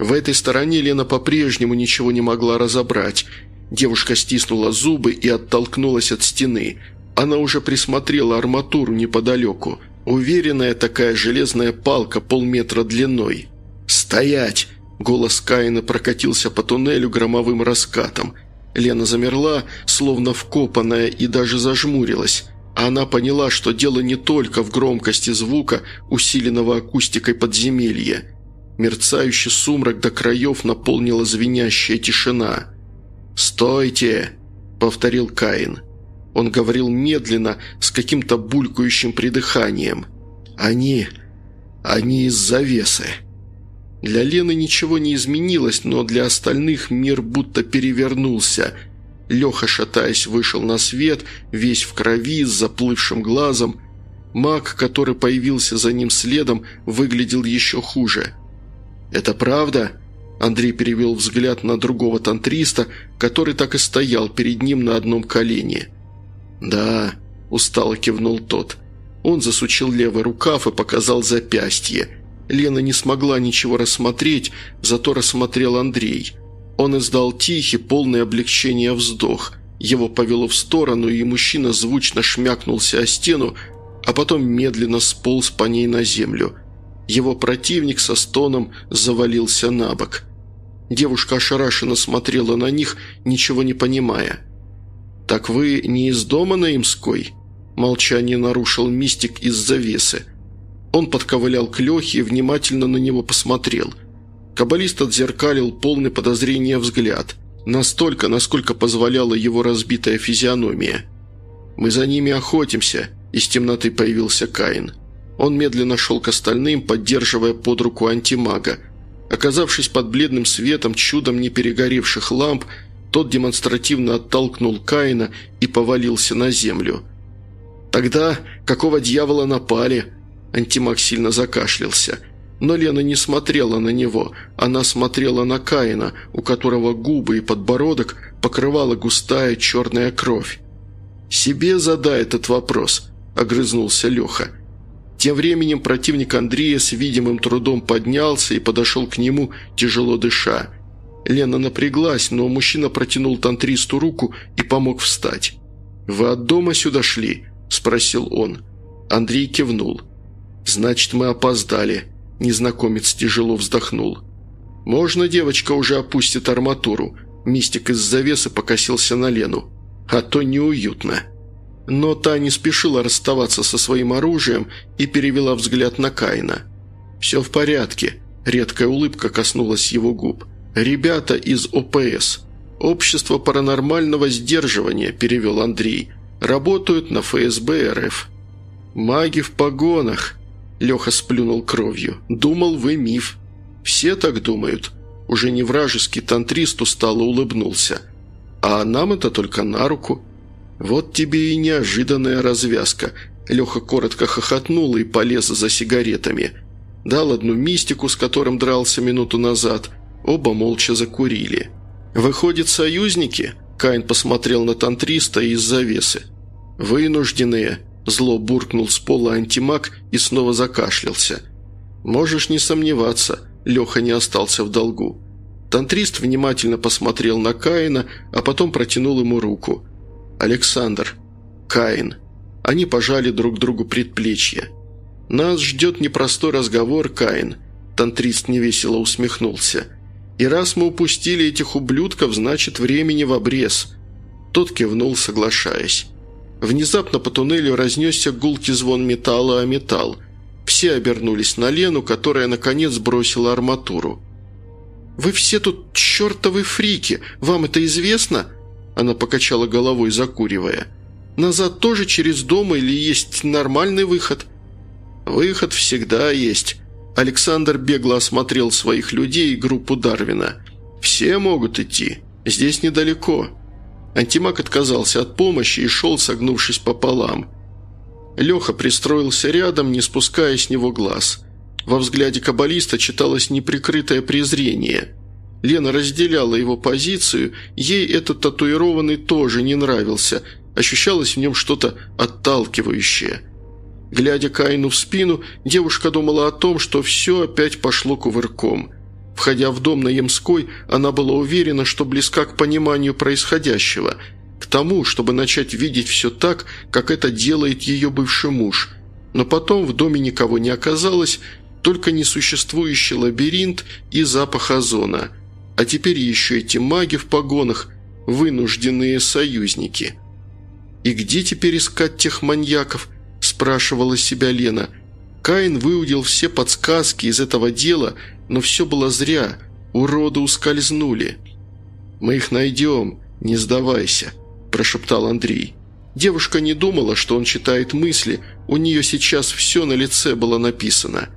В этой стороне Лена по-прежнему ничего не могла разобрать. Девушка стиснула зубы и оттолкнулась от стены. Она уже присмотрела арматуру неподалеку. Уверенная такая железная палка полметра длиной. «Стоять!» Голос Каина прокатился по туннелю громовым раскатом. Лена замерла, словно вкопанная, и даже зажмурилась. Она поняла, что дело не только в громкости звука, усиленного акустикой подземелья. Мерцающий сумрак до краев наполнила звенящая тишина. «Стойте!» – повторил Каин. Он говорил медленно, с каким-то булькающим придыханием. «Они... они из завесы». Для Лены ничего не изменилось, но для остальных мир будто перевернулся. Леха, шатаясь, вышел на свет, весь в крови, с заплывшим глазом. Маг, который появился за ним следом, выглядел еще хуже. «Это правда?» Андрей перевел взгляд на другого тантриста, который так и стоял перед ним на одном колене. «Да», – устало кивнул тот. Он засучил левый рукав и показал запястье – Лена не смогла ничего рассмотреть, зато рассмотрел Андрей. Он издал тихий, полный облегчения вздох. Его повело в сторону, и мужчина звучно шмякнулся о стену, а потом медленно сполз по ней на землю. Его противник со стоном завалился на бок. Девушка ошарашенно смотрела на них, ничего не понимая. «Так вы не из дома на Имской?» Молчание нарушил мистик из завесы. Он подковылял к Лехе и внимательно на него посмотрел. Каббалист отзеркалил полный подозрения взгляд. Настолько, насколько позволяла его разбитая физиономия. «Мы за ними охотимся», – из темноты появился Каин. Он медленно шел к остальным, поддерживая под руку антимага. Оказавшись под бледным светом чудом не перегоревших ламп, тот демонстративно оттолкнул Каина и повалился на землю. «Тогда какого дьявола напали?» Антимаг сильно закашлялся. Но Лена не смотрела на него, она смотрела на Каина, у которого губы и подбородок покрывала густая черная кровь. «Себе задай этот вопрос», – огрызнулся Леха. Тем временем противник Андрея с видимым трудом поднялся и подошел к нему, тяжело дыша. Лена напряглась, но мужчина протянул тантристу руку и помог встать. «Вы от дома сюда шли?» – спросил он. Андрей кивнул. «Значит, мы опоздали», – незнакомец тяжело вздохнул. «Можно девочка уже опустит арматуру?» Мистик из завесы покосился на Лену. «А то неуютно». Но та не спешила расставаться со своим оружием и перевела взгляд на Каина. «Все в порядке», – редкая улыбка коснулась его губ. «Ребята из ОПС. Общество паранормального сдерживания», – перевел Андрей. «Работают на ФСБ РФ». «Маги в погонах», Леха сплюнул кровью. «Думал, вы миф». «Все так думают». Уже не вражеский тантрист устало улыбнулся. «А нам это только на руку». «Вот тебе и неожиданная развязка». Леха коротко хохотнул и полез за сигаретами. Дал одну мистику, с которым дрался минуту назад. Оба молча закурили. «Выходит, союзники?» Кайн посмотрел на тантриста из завесы. «Вынужденные», Зло буркнул с пола антимаг и снова закашлялся. «Можешь не сомневаться, Леха не остался в долгу». Тантрист внимательно посмотрел на Каина, а потом протянул ему руку. «Александр. Каин». Они пожали друг другу предплечья. «Нас ждет непростой разговор, Каин», – тантрист невесело усмехнулся. «И раз мы упустили этих ублюдков, значит, времени в обрез». Тот кивнул, соглашаясь. Внезапно по туннелю разнесся гулкий звон металла о металл. Все обернулись на Лену, которая, наконец, бросила арматуру. «Вы все тут чертовы фрики! Вам это известно?» Она покачала головой, закуривая. «Назад тоже через дом или есть нормальный выход?» «Выход всегда есть». Александр бегло осмотрел своих людей и группу Дарвина. «Все могут идти. Здесь недалеко». Антимаг отказался от помощи и шел, согнувшись пополам. Леха пристроился рядом, не спуская с него глаз. Во взгляде каббалиста читалось неприкрытое презрение. Лена разделяла его позицию, ей этот татуированный тоже не нравился, ощущалось в нем что-то отталкивающее. Глядя Каину в спину, девушка думала о том, что все опять пошло кувырком – Входя в дом на Ямской, она была уверена, что близка к пониманию происходящего, к тому, чтобы начать видеть все так, как это делает ее бывший муж. Но потом в доме никого не оказалось, только несуществующий лабиринт и запах озона. А теперь еще эти маги в погонах, вынужденные союзники. «И где теперь искать тех маньяков?» – спрашивала себя Лена. Каин выудил все подсказки из этого дела, но все было зря. Уроды ускользнули. «Мы их найдем, не сдавайся», – прошептал Андрей. Девушка не думала, что он читает мысли, у нее сейчас все на лице было написано.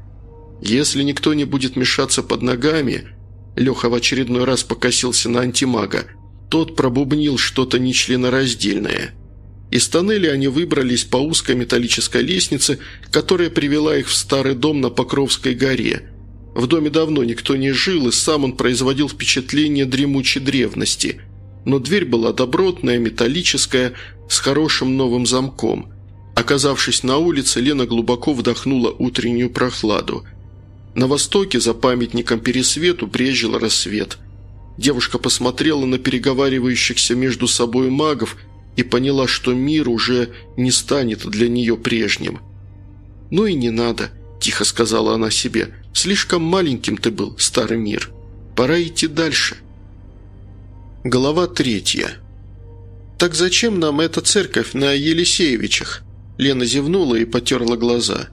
«Если никто не будет мешаться под ногами», Леха в очередной раз покосился на антимага, тот пробубнил что-то нечленораздельное. Из тоннеля они выбрались по узкой металлической лестнице, которая привела их в старый дом на Покровской горе. В доме давно никто не жил, и сам он производил впечатление дремучей древности – но дверь была добротная, металлическая, с хорошим новым замком. Оказавшись на улице, Лена глубоко вдохнула утреннюю прохладу. На востоке за памятником Пересвету брежил рассвет. Девушка посмотрела на переговаривающихся между собой магов и поняла, что мир уже не станет для нее прежним. «Ну и не надо», – тихо сказала она себе. «Слишком маленьким ты был, старый мир. Пора идти дальше». Глава третья. «Так зачем нам эта церковь на Елисеевичах?» Лена зевнула и потерла глаза.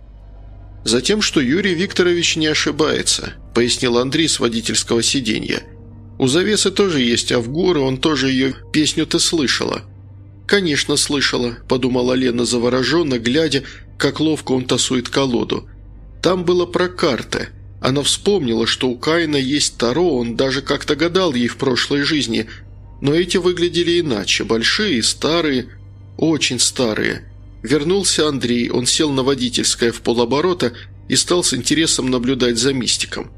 «Затем, что Юрий Викторович не ошибается», – пояснил Андрей с водительского сиденья. «У Завесы тоже есть Авгура, он тоже ее песню-то слышала». «Конечно, слышала», – подумала Лена завороженно, глядя, как ловко он тасует колоду. «Там было про карты». Она вспомнила, что у Каина есть Таро, он даже как-то гадал ей в прошлой жизни, но эти выглядели иначе, большие, старые, очень старые. Вернулся Андрей, он сел на водительское в полоборота и стал с интересом наблюдать за мистиком.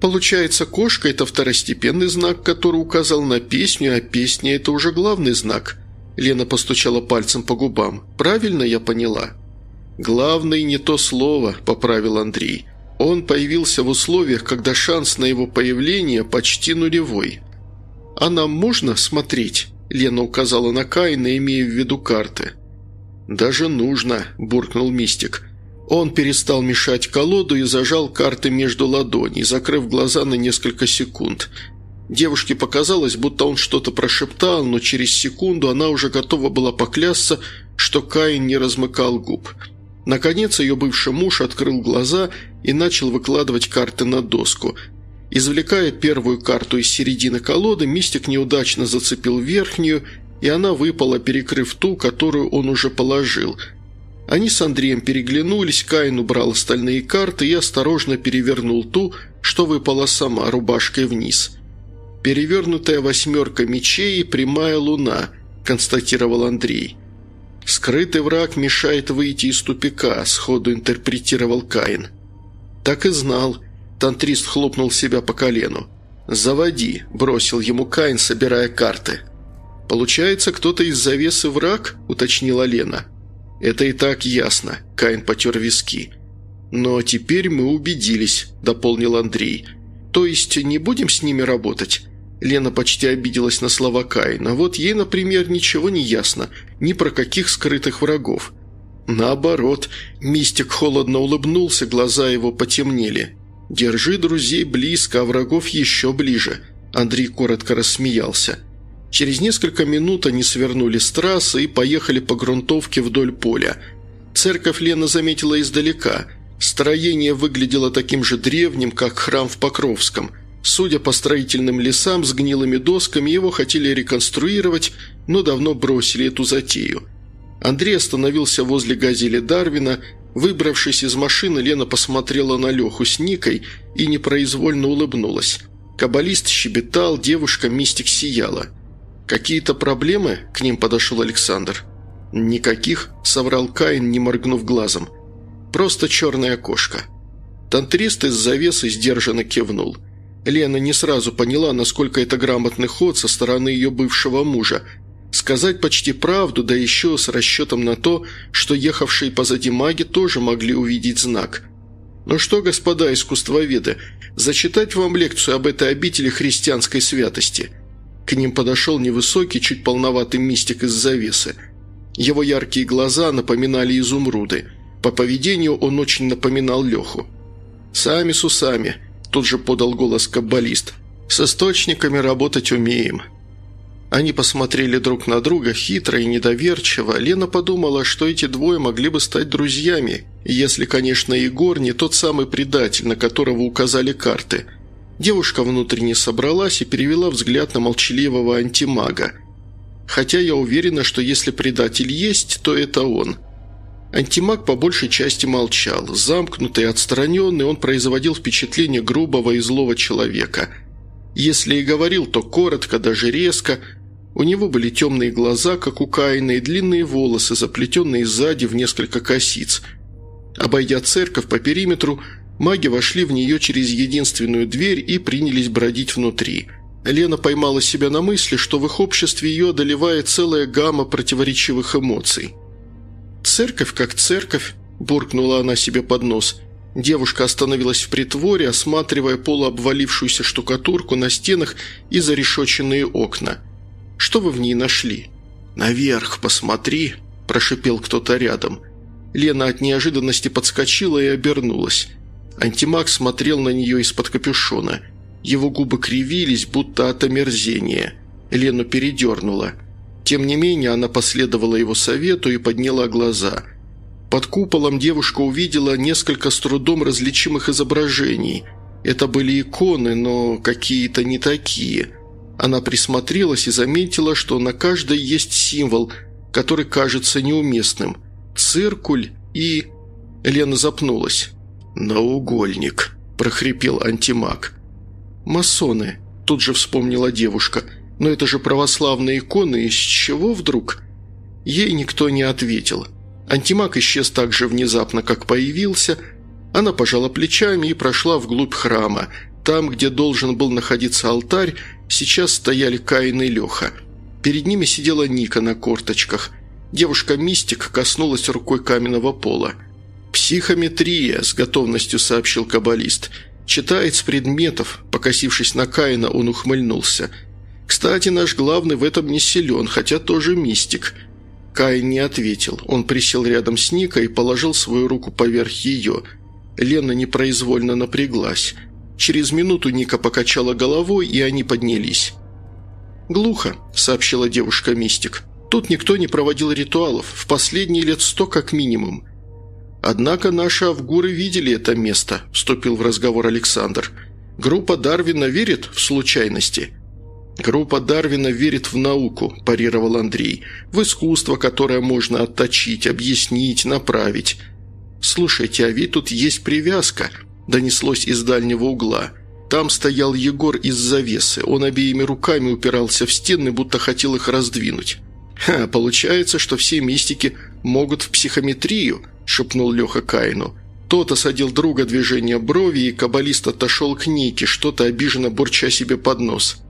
Получается, кошка – это второстепенный знак, который указал на песню, а песня – это уже главный знак. Лена постучала пальцем по губам. «Правильно я поняла?» «Главный не то слово», – поправил Андрей. Он появился в условиях, когда шанс на его появление почти нулевой. «А нам можно смотреть?» – Лена указала на Каина, имея в виду карты. «Даже нужно», – буркнул Мистик. Он перестал мешать колоду и зажал карты между ладоней, закрыв глаза на несколько секунд. Девушке показалось, будто он что-то прошептал, но через секунду она уже готова была поклясться, что Каин не размыкал губ – Наконец ее бывший муж открыл глаза и начал выкладывать карты на доску. Извлекая первую карту из середины колоды, мистик неудачно зацепил верхнюю, и она выпала, перекрыв ту, которую он уже положил. Они с Андреем переглянулись, Каин убрал остальные карты и осторожно перевернул ту, что выпала сама, рубашкой вниз. «Перевернутая восьмерка мечей и прямая луна», – констатировал Андрей. «Скрытый враг мешает выйти из тупика», – сходу интерпретировал Каин. «Так и знал». Тантрист хлопнул себя по колену. «Заводи», – бросил ему Каин, собирая карты. «Получается, кто-то из завесы враг?» – уточнила Лена. «Это и так ясно», – Каин потер виски. «Но теперь мы убедились», – дополнил Андрей. «То есть не будем с ними работать?» Лена почти обиделась на слова Каина. Вот ей, например, ничего не ясно, ни про каких скрытых врагов. Наоборот, мистик холодно улыбнулся, глаза его потемнели. «Держи друзей близко, а врагов еще ближе», – Андрей коротко рассмеялся. Через несколько минут они свернули с трассы и поехали по грунтовке вдоль поля. Церковь Лена заметила издалека. Строение выглядело таким же древним, как храм в Покровском – Судя по строительным лесам с гнилыми досками, его хотели реконструировать, но давно бросили эту затею. Андрей остановился возле газели Дарвина. Выбравшись из машины, Лена посмотрела на Леху с Никой и непроизвольно улыбнулась. Каббалист щебетал, девушка-мистик сияла. «Какие-то проблемы?» – к ним подошел Александр. «Никаких», – соврал Каин, не моргнув глазом. «Просто черная кошка». Тантрист из завесы сдержанно кивнул – Лена не сразу поняла, насколько это грамотный ход со стороны ее бывшего мужа. Сказать почти правду, да еще с расчетом на то, что ехавшие позади маги тоже могли увидеть знак. «Ну что, господа искусствоведы, зачитать вам лекцию об этой обители христианской святости?» К ним подошел невысокий, чуть полноватый мистик из завесы. Его яркие глаза напоминали изумруды. По поведению он очень напоминал Леху. «Сами с усами», тут же подал голос каббалист. «С источниками работать умеем». Они посмотрели друг на друга хитро и недоверчиво. Лена подумала, что эти двое могли бы стать друзьями, если, конечно, Егор не тот самый предатель, на которого указали карты. Девушка внутренне собралась и перевела взгляд на молчаливого антимага. Хотя я уверена, что если предатель есть, то это он. Антимаг по большей части молчал. Замкнутый отстраненный, он производил впечатление грубого и злого человека. Если и говорил, то коротко, даже резко – у него были темные глаза, как у Каина, и длинные волосы, заплетенные сзади в несколько косиц. Обойдя церковь по периметру, маги вошли в нее через единственную дверь и принялись бродить внутри. Лена поймала себя на мысли, что в их обществе ее одолевает целая гамма противоречивых эмоций. «Церковь как церковь», – буркнула она себе под нос. Девушка остановилась в притворе, осматривая полуобвалившуюся штукатурку на стенах и зарешоченные окна – что вы в ней нашли?» «Наверх посмотри», – прошипел кто-то рядом. Лена от неожиданности подскочила и обернулась. Антимаг смотрел на нее из-под капюшона. Его губы кривились, будто от омерзения. Лену передернула. Тем не менее, она последовала его совету и подняла глаза. Под куполом девушка увидела несколько с трудом различимых изображений. Это были иконы, но какие-то не такие – она присмотрелась и заметила, что на каждой есть символ, который кажется неуместным. Циркуль и... Лена запнулась. «Наугольник», – прохрипел антимаг. «Масоны», – тут же вспомнила девушка. «Но это же православные иконы, из чего вдруг?» Ей никто не ответил. Антимаг исчез так же внезапно, как появился. Она пожала плечами и прошла вглубь храма. Там, где должен был находиться алтарь, Сейчас стояли Каин и Леха. Перед ними сидела Ника на корточках. Девушка-мистик коснулась рукой каменного пола. «Психометрия», – с готовностью сообщил каббалист. «Читает с предметов». Покосившись на Каина, он ухмыльнулся. «Кстати, наш главный в этом не силен, хотя тоже мистик». Каин не ответил. Он присел рядом с Никой и положил свою руку поверх ее. Лена непроизвольно напряглась. Через минуту Ника покачала головой, и они поднялись. «Глухо», – сообщила девушка-мистик. «Тут никто не проводил ритуалов, в последние лет сто как минимум». «Однако наши авгуры видели это место», – вступил в разговор Александр. «Группа Дарвина верит в случайности?» «Группа Дарвина верит в науку», – парировал Андрей. «В искусство, которое можно отточить, объяснить, направить». «Слушайте, а ведь тут есть привязка», донеслось из дальнего угла. Там стоял Егор из завесы. Он обеими руками упирался в стены, будто хотел их раздвинуть. «Ха, получается, что все мистики могут в психометрию», – шепнул Леха Каину. Тот осадил друга движение брови, и каббалист отошел к Нике, что-то обиженно бурча себе под нос.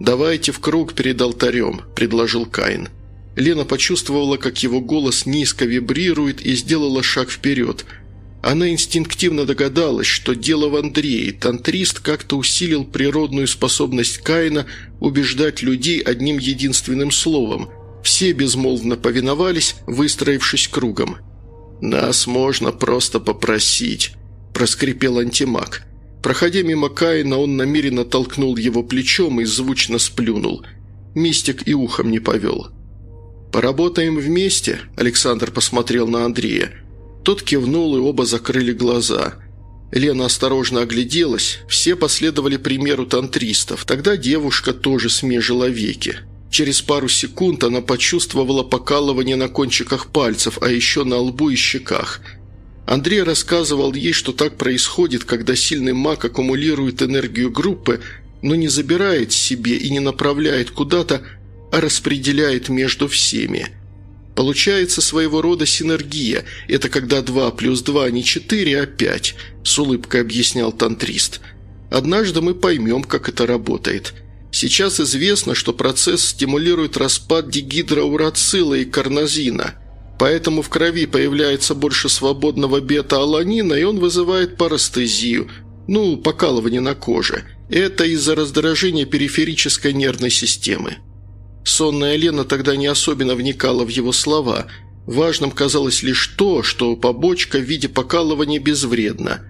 «Давайте в круг перед алтарем», – предложил Каин. Лена почувствовала, как его голос низко вибрирует и сделала шаг вперед – она инстинктивно догадалась, что дело в Андрее. Тантрист как-то усилил природную способность Каина убеждать людей одним единственным словом. Все безмолвно повиновались, выстроившись кругом. «Нас можно просто попросить», – проскрипел антимаг. Проходя мимо Каина, он намеренно толкнул его плечом и звучно сплюнул. Мистик и ухом не повел. «Поработаем вместе?» – Александр посмотрел на Андрея. Тот кивнул, и оба закрыли глаза. Лена осторожно огляделась. Все последовали примеру тантристов. Тогда девушка тоже смежила веки. Через пару секунд она почувствовала покалывание на кончиках пальцев, а еще на лбу и щеках. Андрей рассказывал ей, что так происходит, когда сильный маг аккумулирует энергию группы, но не забирает себе и не направляет куда-то, а распределяет между всеми. Получается своего рода синергия. Это когда 2 плюс 2 не 4, а 5», – с улыбкой объяснял тантрист. «Однажды мы поймем, как это работает. Сейчас известно, что процесс стимулирует распад дигидроурацила и карнозина. Поэтому в крови появляется больше свободного бета-аланина, и он вызывает парастезию, ну, покалывание на коже. Это из-за раздражения периферической нервной системы. Сонная Лена тогда не особенно вникала в его слова. Важным казалось лишь то, что побочка в виде покалывания безвредна.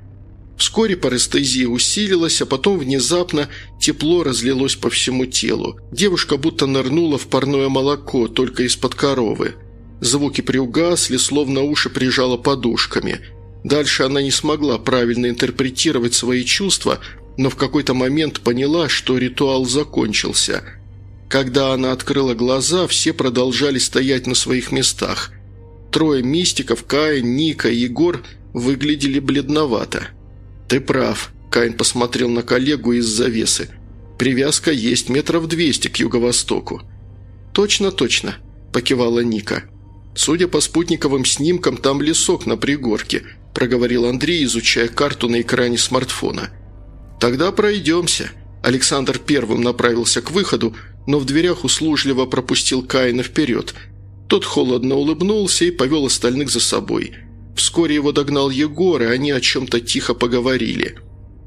Вскоре парестезия усилилась, а потом внезапно тепло разлилось по всему телу. Девушка будто нырнула в парное молоко, только из-под коровы. Звуки приугасли, словно уши прижала подушками. Дальше она не смогла правильно интерпретировать свои чувства, но в какой-то момент поняла, что ритуал закончился. Когда она открыла глаза, все продолжали стоять на своих местах. Трое мистиков, Каин, Ника и Егор выглядели бледновато. «Ты прав», – Каин посмотрел на коллегу из завесы. «Привязка есть метров двести к юго-востоку». «Точно, точно», – покивала Ника. «Судя по спутниковым снимкам, там лесок на пригорке», – проговорил Андрей, изучая карту на экране смартфона. «Тогда пройдемся». Александр первым направился к выходу, но в дверях услужливо пропустил Каина вперед. Тот холодно улыбнулся и повел остальных за собой – Вскоре его догнал Егор, и они о чем-то тихо поговорили.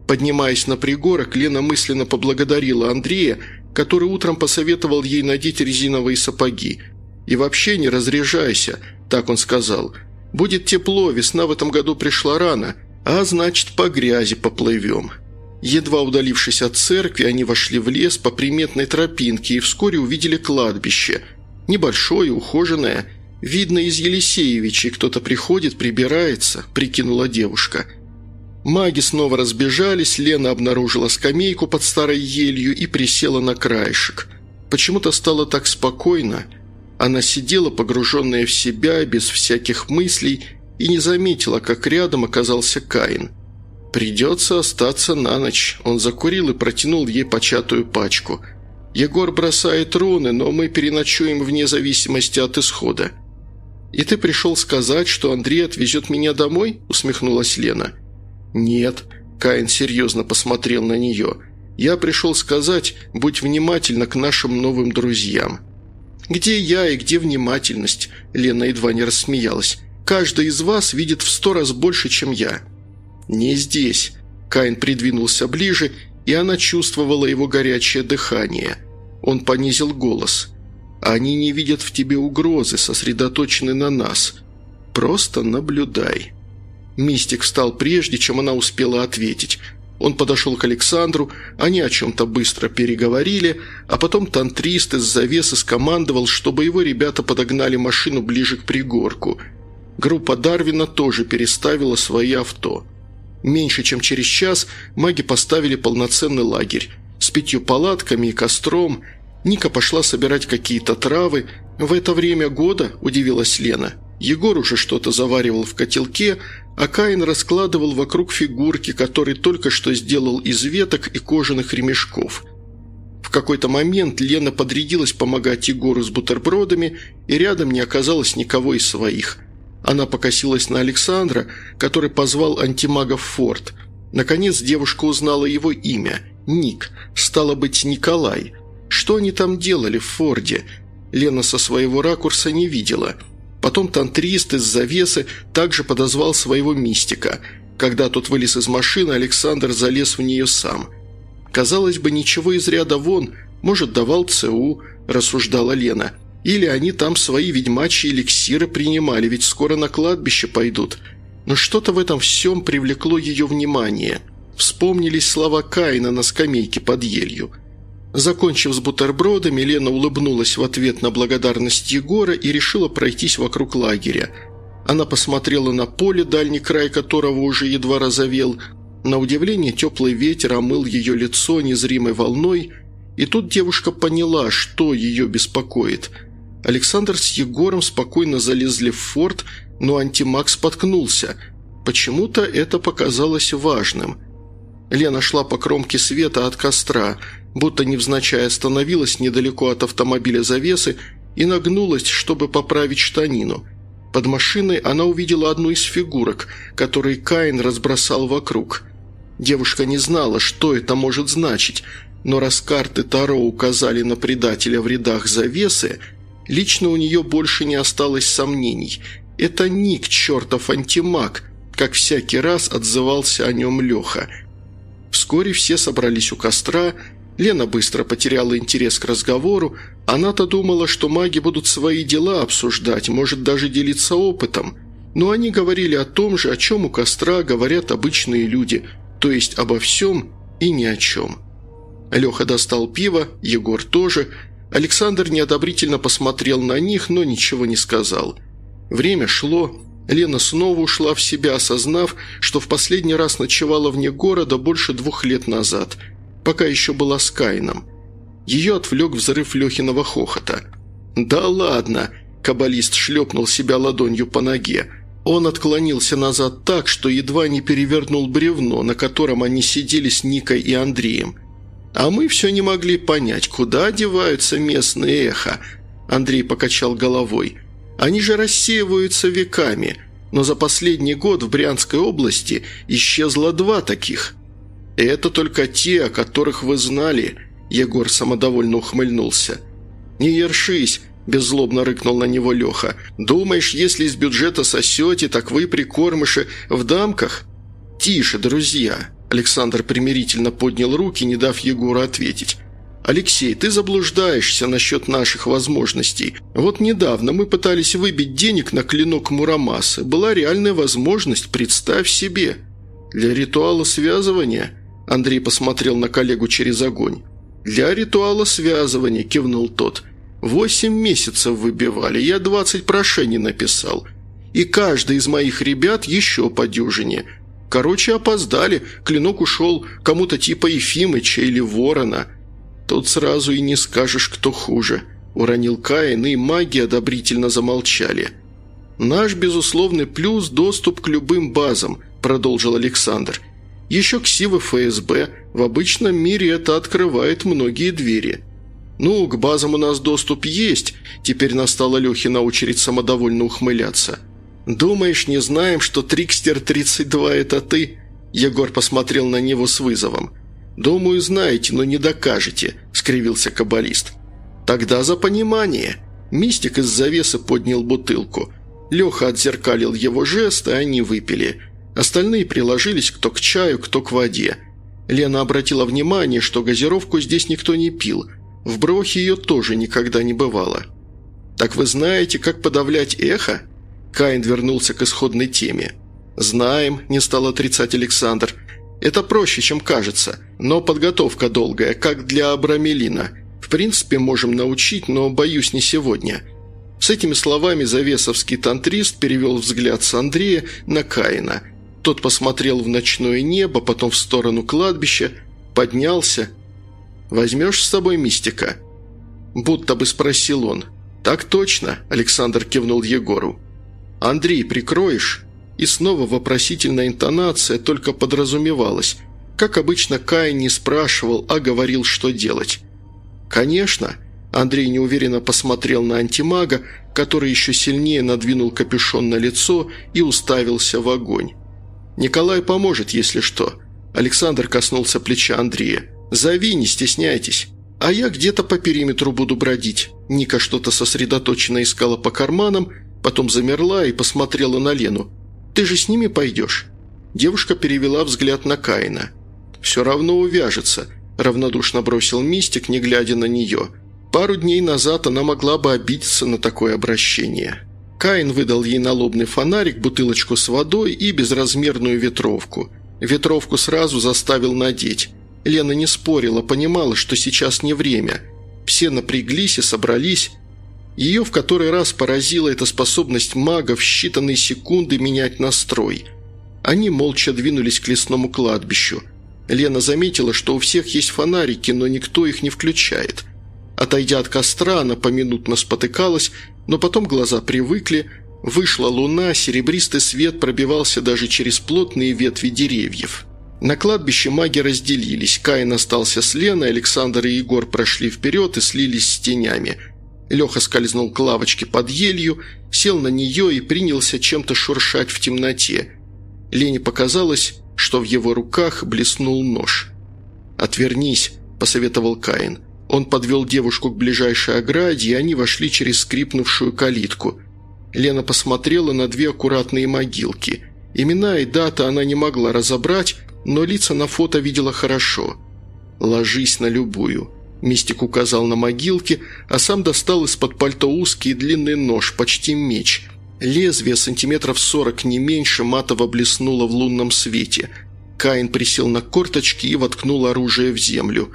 Поднимаясь на пригорок, Лена мысленно поблагодарила Андрея, который утром посоветовал ей надеть резиновые сапоги. «И вообще не разряжайся», – так он сказал. «Будет тепло, весна в этом году пришла рано, а значит, по грязи поплывем». Едва удалившись от церкви, они вошли в лес по приметной тропинке и вскоре увидели кладбище. Небольшое, ухоженное – «Видно, из Елисеевичей кто-то приходит, прибирается», – прикинула девушка. Маги снова разбежались, Лена обнаружила скамейку под старой елью и присела на краешек. Почему-то стало так спокойно. Она сидела, погруженная в себя, без всяких мыслей, и не заметила, как рядом оказался Каин. «Придется остаться на ночь», – он закурил и протянул ей початую пачку. «Егор бросает руны, но мы переночуем вне зависимости от исхода». «И ты пришел сказать, что Андрей отвезет меня домой?» – усмехнулась Лена. «Нет», – Каин серьезно посмотрел на нее. «Я пришел сказать, будь внимательна к нашим новым друзьям». «Где я и где внимательность?» – Лена едва не рассмеялась. «Каждый из вас видит в сто раз больше, чем я». «Не здесь». Каин придвинулся ближе, и она чувствовала его горячее дыхание. Он понизил голос – они не видят в тебе угрозы, сосредоточены на нас. Просто наблюдай». Мистик встал прежде, чем она успела ответить. Он подошел к Александру, они о чем-то быстро переговорили, а потом тантрист из завесы скомандовал, чтобы его ребята подогнали машину ближе к пригорку. Группа Дарвина тоже переставила свои авто. Меньше чем через час маги поставили полноценный лагерь с пятью палатками и костром – Ника пошла собирать какие-то травы. В это время года, удивилась Лена. Егор уже что-то заваривал в котелке, а Каин раскладывал вокруг фигурки, которые только что сделал из веток и кожаных ремешков. В какой-то момент Лена подрядилась помогать Егору с бутербродами, и рядом не оказалось никого из своих. Она покосилась на Александра, который позвал антимага в форт. Наконец девушка узнала его имя – Ник, стало быть, Николай – что они там делали в Форде? Лена со своего ракурса не видела. Потом тантрист из завесы также подозвал своего мистика. Когда тот вылез из машины, Александр залез в нее сам. Казалось бы, ничего из ряда вон, может, давал ЦУ, рассуждала Лена. Или они там свои ведьмачьи эликсиры принимали, ведь скоро на кладбище пойдут. Но что-то в этом всем привлекло ее внимание. Вспомнились слова Каина на скамейке под елью – Закончив с бутербродами, Лена улыбнулась в ответ на благодарность Егора и решила пройтись вокруг лагеря. Она посмотрела на поле, дальний край которого уже едва разовел. На удивление теплый ветер омыл ее лицо незримой волной, и тут девушка поняла, что ее беспокоит. Александр с Егором спокойно залезли в форт, но антимаг споткнулся. Почему-то это показалось важным. Лена шла по кромке света от костра – будто невзначай остановилась недалеко от автомобиля завесы и нагнулась, чтобы поправить штанину. Под машиной она увидела одну из фигурок, которые Каин разбросал вокруг. Девушка не знала, что это может значить, но раз карты Таро указали на предателя в рядах завесы, лично у нее больше не осталось сомнений. Это Ник, чертов антимаг, как всякий раз отзывался о нем Леха. Вскоре все собрались у костра Лена быстро потеряла интерес к разговору. Она-то думала, что маги будут свои дела обсуждать, может даже делиться опытом. но они говорили о том же, о чем у костра говорят обычные люди, то есть обо всем и ни о чем. Леха достал пиво, Егор тоже. Александр неодобрительно посмотрел на них, но ничего не сказал. Время шло, Лена снова ушла в себя, осознав, что в последний раз ночевала вне города больше двух лет назад, пока еще была с Кайном. Ее отвлек взрыв Лехиного хохота. «Да ладно!» – каббалист шлепнул себя ладонью по ноге. Он отклонился назад так, что едва не перевернул бревно, на котором они сидели с Никой и Андреем. «А мы все не могли понять, куда деваются местные эхо», – Андрей покачал головой – они же рассеиваются веками, но за последний год в Брянской области исчезло два таких. И это только те, о которых вы знали», – Егор самодовольно ухмыльнулся. «Не ершись», – беззлобно рыкнул на него Леха. «Думаешь, если из бюджета сосете, так вы, прикормыши, в дамках?» «Тише, друзья», – Александр примирительно поднял руки, не дав Егору ответить. «Алексей, ты заблуждаешься насчет наших возможностей. Вот недавно мы пытались выбить денег на клинок Мурамасы. Была реальная возможность, представь себе. Для ритуала связывания...» Андрей посмотрел на коллегу через огонь. «Для ритуала связывания», – кивнул тот. «Восемь месяцев выбивали, я двадцать прошений написал. И каждый из моих ребят еще по дюжине. Короче, опоздали, клинок ушел кому-то типа Ефимыча или Ворона». «Тут сразу и не скажешь, кто хуже», – уронил Каин, и маги одобрительно замолчали. «Наш безусловный плюс – доступ к любым базам», – продолжил Александр. «Еще ксивы ФСБ. В обычном мире это открывает многие двери». «Ну, к базам у нас доступ есть», – теперь настала Лехина очередь самодовольно ухмыляться. «Думаешь, не знаем, что Трикстер-32 – это ты?» Егор посмотрел на него с вызовом. «Думаю, знаете, но не докажете», – скривился каббалист. «Тогда за понимание». Мистик из завесы поднял бутылку. Леха отзеркалил его жест, и они выпили. Остальные приложились кто к чаю, кто к воде. Лена обратила внимание, что газировку здесь никто не пил. В Брохе ее тоже никогда не бывало. «Так вы знаете, как подавлять эхо?» Каин вернулся к исходной теме. «Знаем», – не стал отрицать Александр. Это проще, чем кажется, но подготовка долгая, как для Абрамелина. В принципе, можем научить, но, боюсь, не сегодня». С этими словами завесовский тантрист перевел взгляд с Андрея на Каина. Тот посмотрел в ночное небо, потом в сторону кладбища, поднялся. «Возьмешь с собой мистика?» Будто бы спросил он. «Так точно», – Александр кивнул Егору. «Андрей, прикроешь?» И снова вопросительная интонация только подразумевалась. Как обычно, Кай не спрашивал, а говорил, что делать. «Конечно», Андрей неуверенно посмотрел на антимага, который еще сильнее надвинул капюшон на лицо и уставился в огонь. «Николай поможет, если что». Александр коснулся плеча Андрея. «Зови, не стесняйтесь. А я где-то по периметру буду бродить». Ника что-то сосредоточенно искала по карманам, потом замерла и посмотрела на Лену. Ты же с ними пойдешь?» Девушка перевела взгляд на Каина. «Все равно увяжется», – равнодушно бросил Мистик, не глядя на нее. Пару дней назад она могла бы обидеться на такое обращение. Каин выдал ей налобный фонарик, бутылочку с водой и безразмерную ветровку. Ветровку сразу заставил надеть. Лена не спорила, понимала, что сейчас не время. Все напряглись и собрались, ее в который раз поразила эта способность мага в считанные секунды менять настрой. Они молча двинулись к лесному кладбищу. Лена заметила, что у всех есть фонарики, но никто их не включает. Отойдя от костра, она поминутно спотыкалась, но потом глаза привыкли, вышла луна, серебристый свет пробивался даже через плотные ветви деревьев. На кладбище маги разделились, Каин остался с Леной, Александр и Егор прошли вперед и слились с тенями – Леха скользнул к лавочке под елью, сел на нее и принялся чем-то шуршать в темноте. Лене показалось, что в его руках блеснул нож. «Отвернись», – посоветовал Каин. Он подвел девушку к ближайшей ограде, и они вошли через скрипнувшую калитку. Лена посмотрела на две аккуратные могилки. Имена и дата она не могла разобрать, но лица на фото видела хорошо. «Ложись на любую», Мистик указал на могилки, а сам достал из-под пальто узкий длинный нож, почти меч. Лезвие сантиметров сорок не меньше матово блеснуло в лунном свете. Каин присел на корточки и воткнул оружие в землю.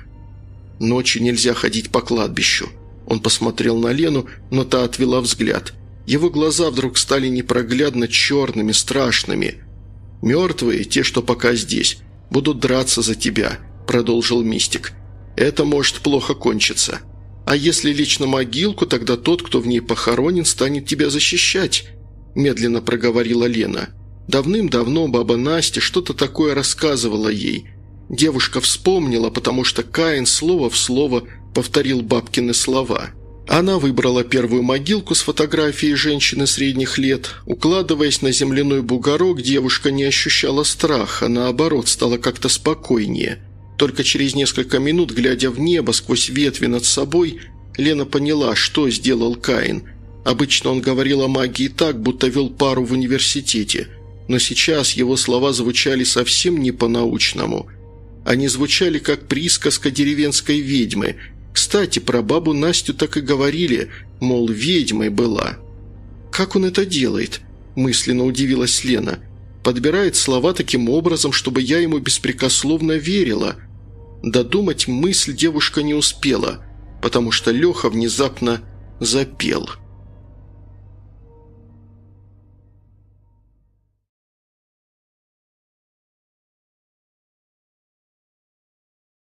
Ночью нельзя ходить по кладбищу. Он посмотрел на Лену, но та отвела взгляд. Его глаза вдруг стали непроглядно черными, страшными. «Мертвые, те, что пока здесь, будут драться за тебя», – продолжил мистик. «Это может плохо кончиться. А если лечь на могилку, тогда тот, кто в ней похоронен, станет тебя защищать», – медленно проговорила Лена. Давным-давно баба Настя что-то такое рассказывала ей. Девушка вспомнила, потому что Каин слово в слово повторил бабкины слова. Она выбрала первую могилку с фотографией женщины средних лет. Укладываясь на земляной бугорок, девушка не ощущала страха, наоборот, стала как-то спокойнее. Только через несколько минут, глядя в небо сквозь ветви над собой, Лена поняла, что сделал Каин. Обычно он говорил о магии так, будто вел пару в университете, но сейчас его слова звучали совсем не по-научному. Они звучали как присказка деревенской ведьмы – кстати, про бабу Настю так и говорили, мол, ведьмой была. «Как он это делает?» – мысленно удивилась Лена. «Подбирает слова таким образом, чтобы я ему беспрекословно верила». Додумать мысль девушка не успела, потому что Леха внезапно запел –